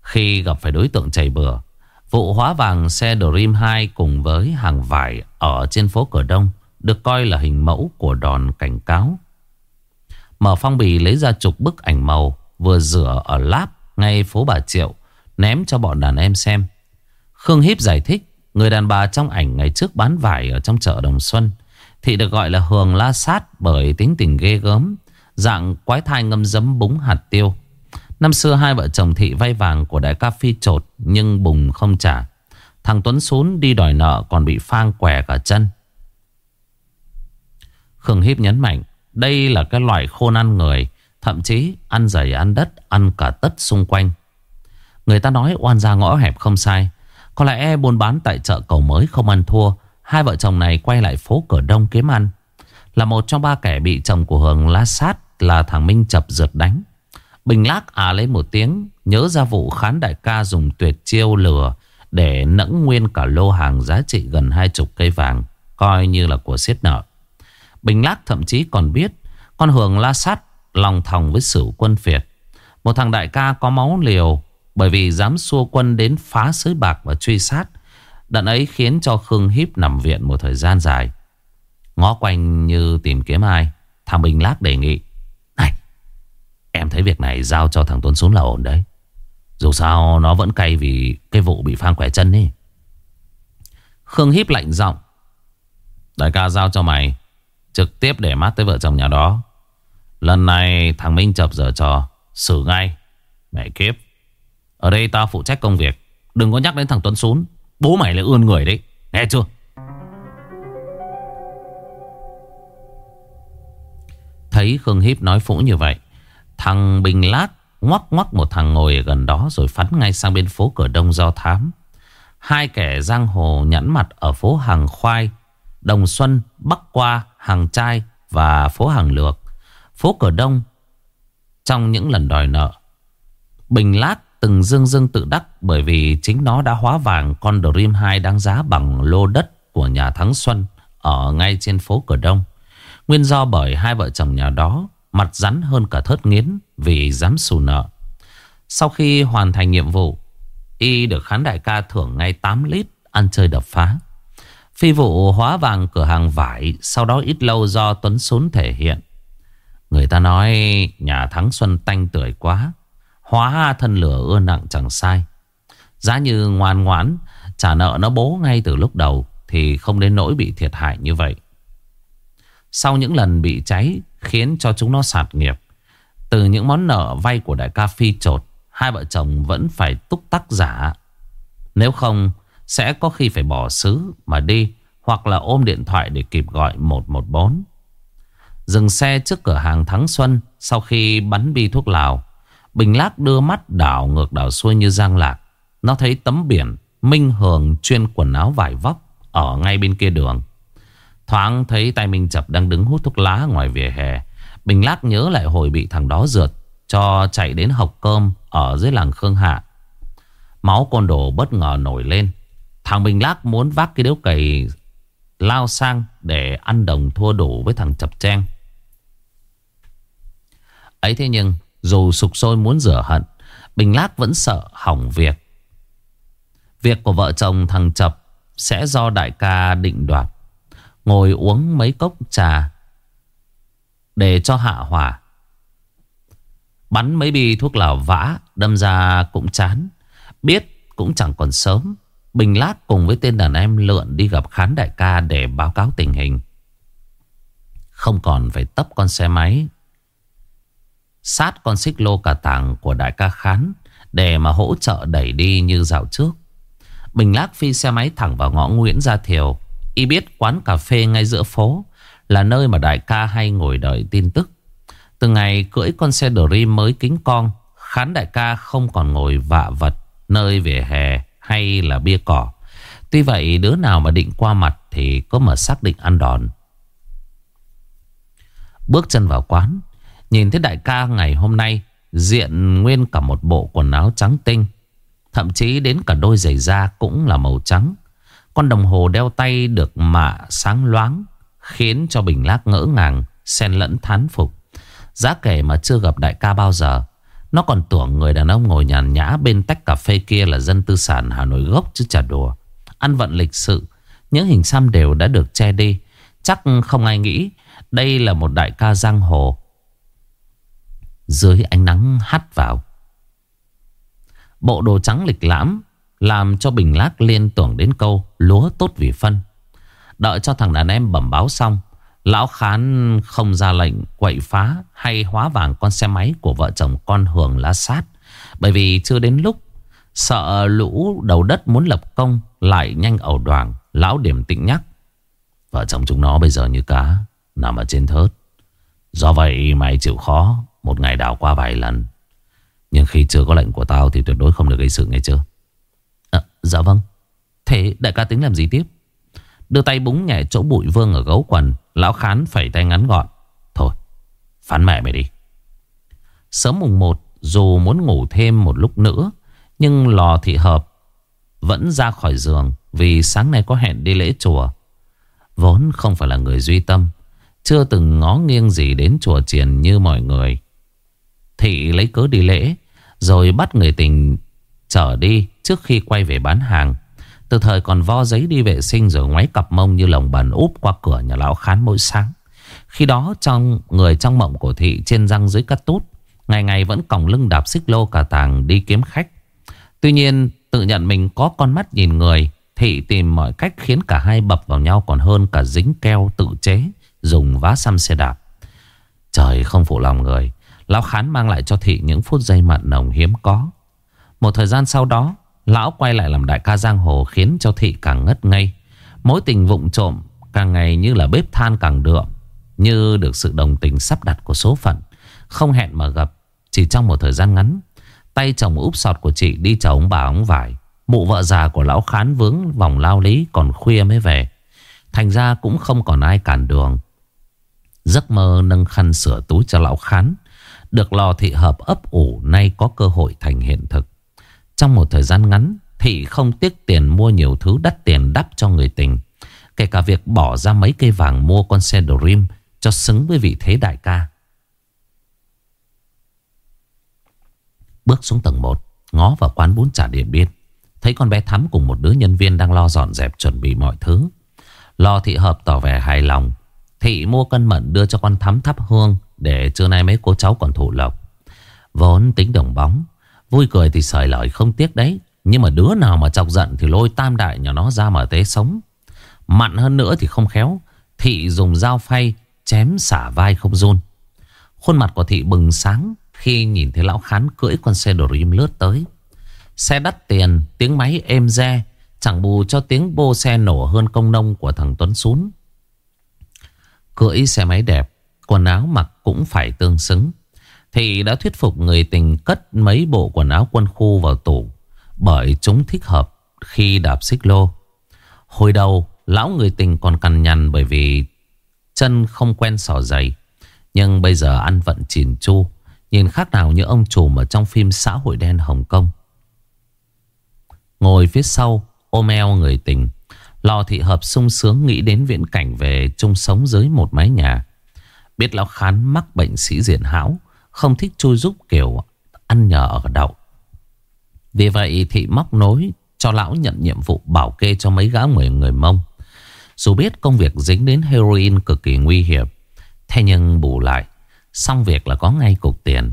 Khi gặp phải đối tượng chảy bừa, Vụ hóa vàng xe Dream 2 cùng với hàng vải ở trên phố Cửa Đông Được coi là hình mẫu của đòn cảnh cáo. Mở phong bì lấy ra chục bức ảnh màu Vừa rửa ở láp ngay phố Bà Triệu, Ném cho bọn đàn em xem. Khương Hiếp giải thích Người đàn bà trong ảnh ngày trước bán vải ở trong chợ Đồng Xuân Thị được gọi là Hường La Sát bởi tính tình ghê gớm, Dạng quái thai ngâm dấm búng hạt tiêu. Năm xưa hai vợ chồng Thị vay vàng của đại ca Phi trột Nhưng bùng không trả. Thằng Tuấn xuống đi đòi nợ còn bị phang què cả chân. Khương Hiếp nhấn mạnh, Đây là cái loại khôn ăn người, Thậm chí ăn giày, ăn đất, Ăn cả tất xung quanh. Người ta nói oan ra ngõ hẹp không sai có lẽ buôn bán tại chợ cầu mới không ăn thua, Hai vợ chồng này quay lại phố cửa đông kiếm ăn. Là một trong ba kẻ bị chồng của Hường La sát Là thằng Minh chập rượt đánh. Bình lác à lên một tiếng, Nhớ ra vụ khán đại ca dùng tuyệt chiêu lừa Để nẫng nguyên cả lô hàng giá trị gần hai chục cây vàng, Coi như là của siết nợ. Bình lác thậm chí còn biết Con Hường la sát lòng thòng với sử quân Việt. Một thằng đại ca có máu liều bởi vì dám xua quân đến phá sới bạc và truy sát Đợt ấy khiến cho Khương Hiếp nằm viện một thời gian dài. Ngó quanh như tìm kiếm ai Thằng Bình Lác đề nghị, Này, Em thấy việc này giao cho thằng Tuấn xuống là ổn đấy. Dù sao nó vẫn cay vì Cái vụ bị phang quẻ chân đi Khương Hiếp lạnh giọng, Đại ca giao cho mày, Trực tiếp để mắt tới vợ chồng nhà đó. Lần này thằng Minh chập giờ trò, Xử ngay, Mẹ kiếp ở đây tao phụ trách công việc. Đừng có nhắc đến thằng Tuấn Sún. Bố mày là ươn người đấy. Nghe chưa? Thấy Khương Hiếp nói phũ như vậy Thằng Bình Lát ngoắc ngoắc một thằng ngồi ở gần đó Rồi phắn ngay sang bên phố cửa đông do thám. Hai kẻ giang hồ nhẫn mặt ở phố Hàng Khoai Đồng Xuân, Bắc Qua, Hàng Trai và phố Hàng Lược. Phố cửa đông Trong những lần đòi nợ Bình Lát từng dương dương tự đắc bởi vì chính nó đã hóa vàng con Dream 2 đáng giá bằng lô đất của nhà Thắng Xuân ở ngay trên phố Cửa Đông. Nguyên do bởi hai vợ chồng nhà đó mặt rắn hơn cả thớt nghiến vì dám xù nợ. Sau khi hoàn thành nhiệm vụ, Y được khán đại ca thưởng ngay 8 lít ăn chơi đập phá. Phi vụ hóa vàng cửa hàng vải sau đó ít lâu do Tuấn Sốn thể hiện. Người ta nói nhà Thắng Xuân tanh tưởi quá. Hóa thân lửa ưa nặng chẳng sai. Giá như ngoan ngoãn, Trả nợ nó bố ngay từ lúc đầu Thì không đến nỗi bị thiệt hại như vậy. Sau những lần bị cháy Khiến cho chúng nó sạt nghiệp, Từ những món nợ vay của đại ca Phi trột, Hai vợ chồng vẫn phải túc tắc giả. Nếu không, Sẽ có khi phải bỏ xứ mà đi Hoặc là ôm điện thoại để kịp gọi 114 Dừng xe trước cửa hàng Thắng Xuân Sau khi bắn bi thuốc lào. Bình Lác đưa mắt đảo ngược đảo xuôi như giang lạc. Nó thấy tấm biển Minh Hường chuyên quần áo vải vóc Ở ngay bên kia đường. Thoáng thấy tay Minh Chập đang đứng hút thuốc lá ngoài vỉa hè. Bình Lác nhớ lại hồi bị thằng đó rượt, Cho chạy đến học cơm Ở dưới làng Khương Hạ. Máu con đồ bất ngờ nổi lên. Thằng Bình Lác muốn vác cái điếu cày Lao sang để ăn đồng thua đủ với thằng Chập Trang Ấy thế nhưng dù sục sôi muốn rửa hận, Bình Lác vẫn sợ hỏng việc Việc của vợ chồng thằng Chập Sẽ do đại ca định đoạt Ngồi uống mấy cốc trà Để cho hạ hỏa Bắn mấy bi thuốc lào vã, Đâm ra cũng chán Biết cũng chẳng còn sớm, Bình Lát cùng với tên đàn em lượn đi gặp khán đại ca để báo cáo tình hình. Không còn phải tấp con xe máy. Sát con xích lô cả tàng của đại ca khán để mà hỗ trợ đẩy đi như dạo trước. Bình Lát phi xe máy thẳng vào ngõ Nguyễn Gia Thiều. Y biết quán cà phê ngay giữa phố là nơi mà đại ca hay ngồi đợi tin tức. Từ ngày cưỡi con xe Dream mới kính con, khán đại ca không còn ngồi vạ vật nơi vỉa hè hay là bia cỏ. Tuy vậy đứa nào mà định qua mặt thì có mà xác định ăn đòn. Bước chân vào quán, nhìn thấy đại ca ngày hôm nay diện nguyên cả một bộ quần áo trắng tinh. Thậm chí đến cả đôi giày da cũng là màu trắng. Con đồng hồ đeo tay được mạ sáng loáng khiến cho Bình Lác ngỡ ngàng, xen lẫn thán phục. Giá kể mà chưa gặp đại ca bao giờ. Nó còn tưởng người đàn ông ngồi nhàn nhã bên tách cà phê kia là dân tư sản Hà Nội gốc chứ chả đùa. Ăn vận lịch sự, những hình xăm đều đã được che đi. Chắc không ai nghĩ đây là một đại ca giang hồ. Dưới ánh nắng hắt vào. Bộ đồ trắng lịch lãm làm cho Bình Lác liên tưởng đến câu lúa tốt vì phân. Đợi cho thằng đàn em bẩm báo xong, Lão Khán không ra lệnh quậy phá hay hóa vàng con xe máy của vợ chồng con Hường lá sát. Bởi vì chưa đến lúc sợ lũ đầu đất muốn lập công lại nhanh ẩu đoàn. Lão điểm tĩnh nhắc. Vợ chồng chúng nó bây giờ như cá, nằm ở trên thớt. Do vậy mày chịu khó một ngày đào qua vài lần. Nhưng khi chưa có lệnh của tao thì tuyệt đối không được gây sự nghe chưa? À, dạ vâng. Thế đại ca tính làm gì tiếp? Đưa tay búng nhẹ chỗ bụi vương ở gấu quần Lão khán phẩy tay ngắn gọn Thôi phán mẹ mày đi Sớm mùng 1 Dù muốn ngủ thêm một lúc nữa Nhưng lò thị hợp Vẫn ra khỏi giường Vì sáng nay có hẹn đi lễ chùa Vốn không phải là người duy tâm Chưa từng ngó nghiêng gì đến chùa triền như mọi người Thị lấy cớ đi lễ, Rồi bắt người tình trở đi trước khi quay về bán hàng từ thời còn vo giấy đi vệ sinh rồi ngoáy cặp mông như lồng bẩn úp qua cửa nhà lão khán mỗi sáng. Khi đó, trong, người trong mộng của thị trên răng dưới cắt tút. Ngày ngày vẫn còng lưng đạp xích lô cả tàng đi kiếm khách. Tuy nhiên, tự nhận mình có con mắt nhìn người. Thị tìm mọi cách khiến cả hai bập vào nhau còn hơn cả dính keo tự chế. Dùng vá xăm xe đạp. Trời không phụ lòng người. Lão khán mang lại cho thị những phút giây mặn nồng hiếm có. Một thời gian sau đó, Lão quay lại làm đại ca giang hồ khiến cho thị càng ngất ngây. Mối tình vụng trộm, càng ngày như là bếp than càng đượm. Như được sự đồng tình sắp đặt của số phận. Không hẹn mà gặp. Chỉ trong một thời gian ngắn. Tay chồng úp sọt của chị đi chở ông bà ông vải. Mụ vợ già của lão khán vướng vòng lao lý còn khuya mới về. Thành ra cũng không còn ai cản đường. Giấc mơ nâng khăn sửa túi cho lão khán. Được lò thị hợp ấp ủ nay có cơ hội thành hiện thực. Trong một thời gian ngắn, Thị không tiếc tiền mua nhiều thứ đắt tiền đắp cho người tình. Kể cả việc bỏ ra mấy cây vàng mua con xe Dream Cho xứng với vị thế đại ca. Bước xuống tầng 1 Ngó vào quán bún chả điện biên. Thấy con bé Thắm cùng một đứa nhân viên đang lo dọn dẹp chuẩn bị mọi thứ. Lo thị hợp tỏ vẻ hài lòng. Thị mua cân mận đưa cho con Thắm thắp hương. Để trưa nay mấy cô cháu còn thụ lộc. Vốn tính đồng bóng, Vui cười thì sởi lời không tiếc đấy. Nhưng mà đứa nào mà chọc giận Thì lôi tam đại nhà nó ra mà tế sống. Mặn hơn nữa thì không khéo, Thị dùng dao phay chém xả vai không run. Khuôn mặt của thị bừng sáng Khi nhìn thấy lão khán cưỡi con xe Dream lướt tới. Xe đắt tiền, Tiếng máy êm re, Chẳng bù cho tiếng bô xe nổ hơn công nông của thằng Tuấn Sún Cưỡi xe máy đẹp Quần áo mặc cũng phải tương xứng. Thị đã thuyết phục người tình cất mấy bộ quần áo quân khu vào tủ, Bởi chúng thích hợp khi đạp xích lô. Hồi đầu, lão người tình còn cằn nhằn bởi vì chân không quen sỏ giày. Nhưng bây giờ ăn vận chỉn chu, Nhìn khác nào như ông trùm ở trong phim xã hội đen Hồng Kông. Ngồi phía sau ôm eo người tình Lò thị hợp sung sướng nghĩ đến viễn cảnh về chung sống dưới một mái nhà. Biết lão khán mắc bệnh sĩ diện hão, Không thích chui giúp kiểu ăn nhờ ở đậu. Vì vậy thị móc nối cho lão nhận nhiệm vụ bảo kê cho mấy gã người người mông. Dù biết công việc dính đến heroin cực kỳ nguy hiểm, Thế nhưng bù lại, Xong việc là có ngay cục tiền.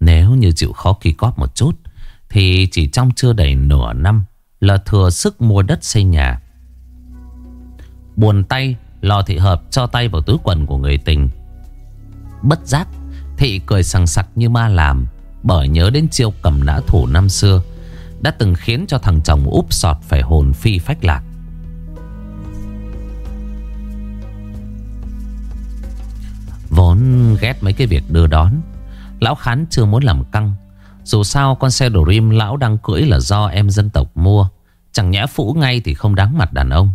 Nếu như chịu khó kỳ cóp một chút, Thì chỉ trong chưa đầy nửa năm Là thừa sức mua đất xây nhà. Buồn tay Lò thị hợp cho tay vào túi quần của người tình Bất giác, Thị cười sằng sặc như ma làm, Bởi nhớ đến chiêu cầm nã thủ năm xưa, Đã từng khiến cho thằng chồng úp sọt Phải hồn phi phách lạc. Vốn ghét mấy cái việc đưa đón, Lão Khán chưa muốn làm căng, Dù sao con xe Dream lão đang cưỡi là do em dân tộc mua, Chẳng nhẽ phũ ngay thì không đáng mặt đàn ông.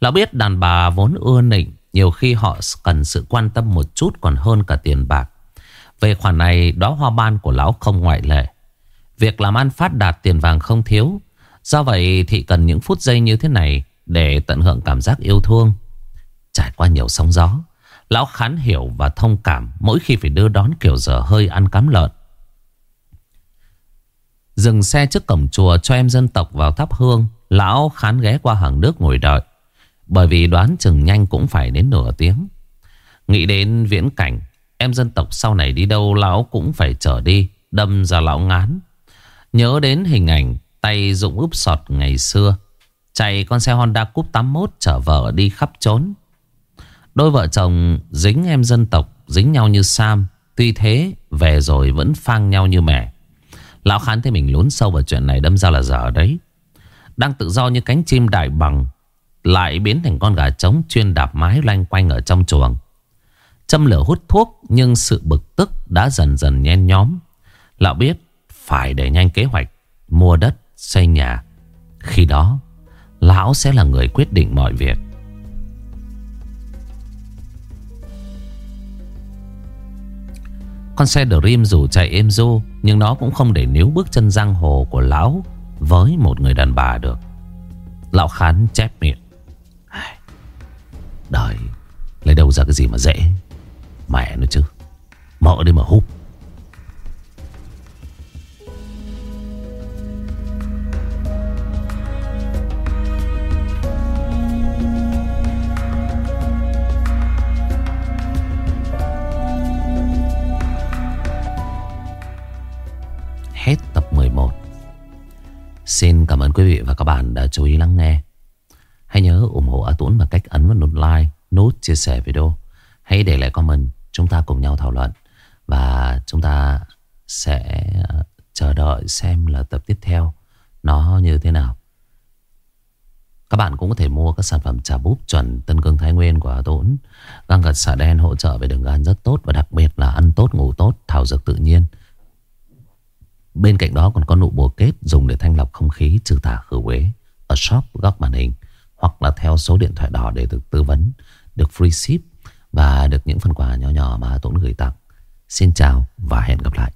Lão biết đàn bà vốn ưa nịnh nhiều khi họ cần sự quan tâm một chút còn hơn cả tiền bạc. Về khoản này, đó hoa ban của lão không ngoại lệ. Việc làm ăn phát đạt tiền vàng không thiếu. Do vậy thì cần những phút giây như thế này Để tận hưởng cảm giác yêu thương. Trải qua nhiều sóng gió, Lão khán hiểu và thông cảm Mỗi khi phải đưa đón kiểu giờ hơi ăn cám lợn. Dừng xe trước cổng chùa cho em dân tộc vào thắp hương, Lão khán ghé qua hàng nước ngồi đợi. Bởi vì đoán chừng nhanh cũng phải đến nửa tiếng. Nghĩ đến viễn cảnh, Em dân tộc sau này đi đâu Lão cũng phải trở đi, Đâm ra lão ngán. Nhớ đến hình ảnh Tay dụng úp sọt ngày xưa, Chạy con xe Honda Coupe 81 Chở vợ đi khắp trốn. Đôi vợ chồng dính em dân tộc Dính nhau như Sam, Tuy thế về rồi vẫn phang nhau như mẹ. Lão Khán thấy mình lún sâu vào chuyện này Đâm ra là dở đấy. Đang tự do như cánh chim đại bằng lại biến thành con gà trống Chuyên đạp mái loanh quanh ở trong chuồng. Châm lửa hút thuốc Nhưng sự bực tức đã dần dần nhen nhóm. Lão biết phải để nhanh kế hoạch Mua đất, xây nhà. Khi đó Lão sẽ là người quyết định mọi việc. Con xe Dream dù chạy êm ru Nhưng nó cũng không để níu bước chân giang hồ của lão Với một người đàn bà được. Lão khán chép miệng. Đời, Lấy đâu ra cái gì mà dễ? Mẹ nó chứ Mỡ đi mà hút Hết tập 11 Xin cảm ơn quý vị và các bạn đã chú ý lắng nghe. Hãy nhớ ủng hộ A Tuấn bằng cách ấn vào nút like, nút chia sẻ video. Hãy để lại comment Chúng ta cùng nhau thảo luận. Và chúng ta sẽ à, chờ đợi xem là tập tiếp theo Nó như thế nào. Các bạn cũng có thể mua các sản phẩm trà búp chuẩn Tân Cương Thái Nguyên của A Tuấn. Găng gật xả đen hỗ trợ về đường gan rất tốt Và đặc biệt là ăn tốt, ngủ tốt, thảo dược tự nhiên. Bên cạnh đó còn có nụ bùa kết dùng để thanh lọc không khí trừ tà khử uế. Ở shop góc màn hình hoặc là theo số điện thoại đỏ để được tư vấn, được free ship và được những phần quà nhỏ nhỏ mà Tuấn gửi tặng. Xin chào và hẹn gặp lại.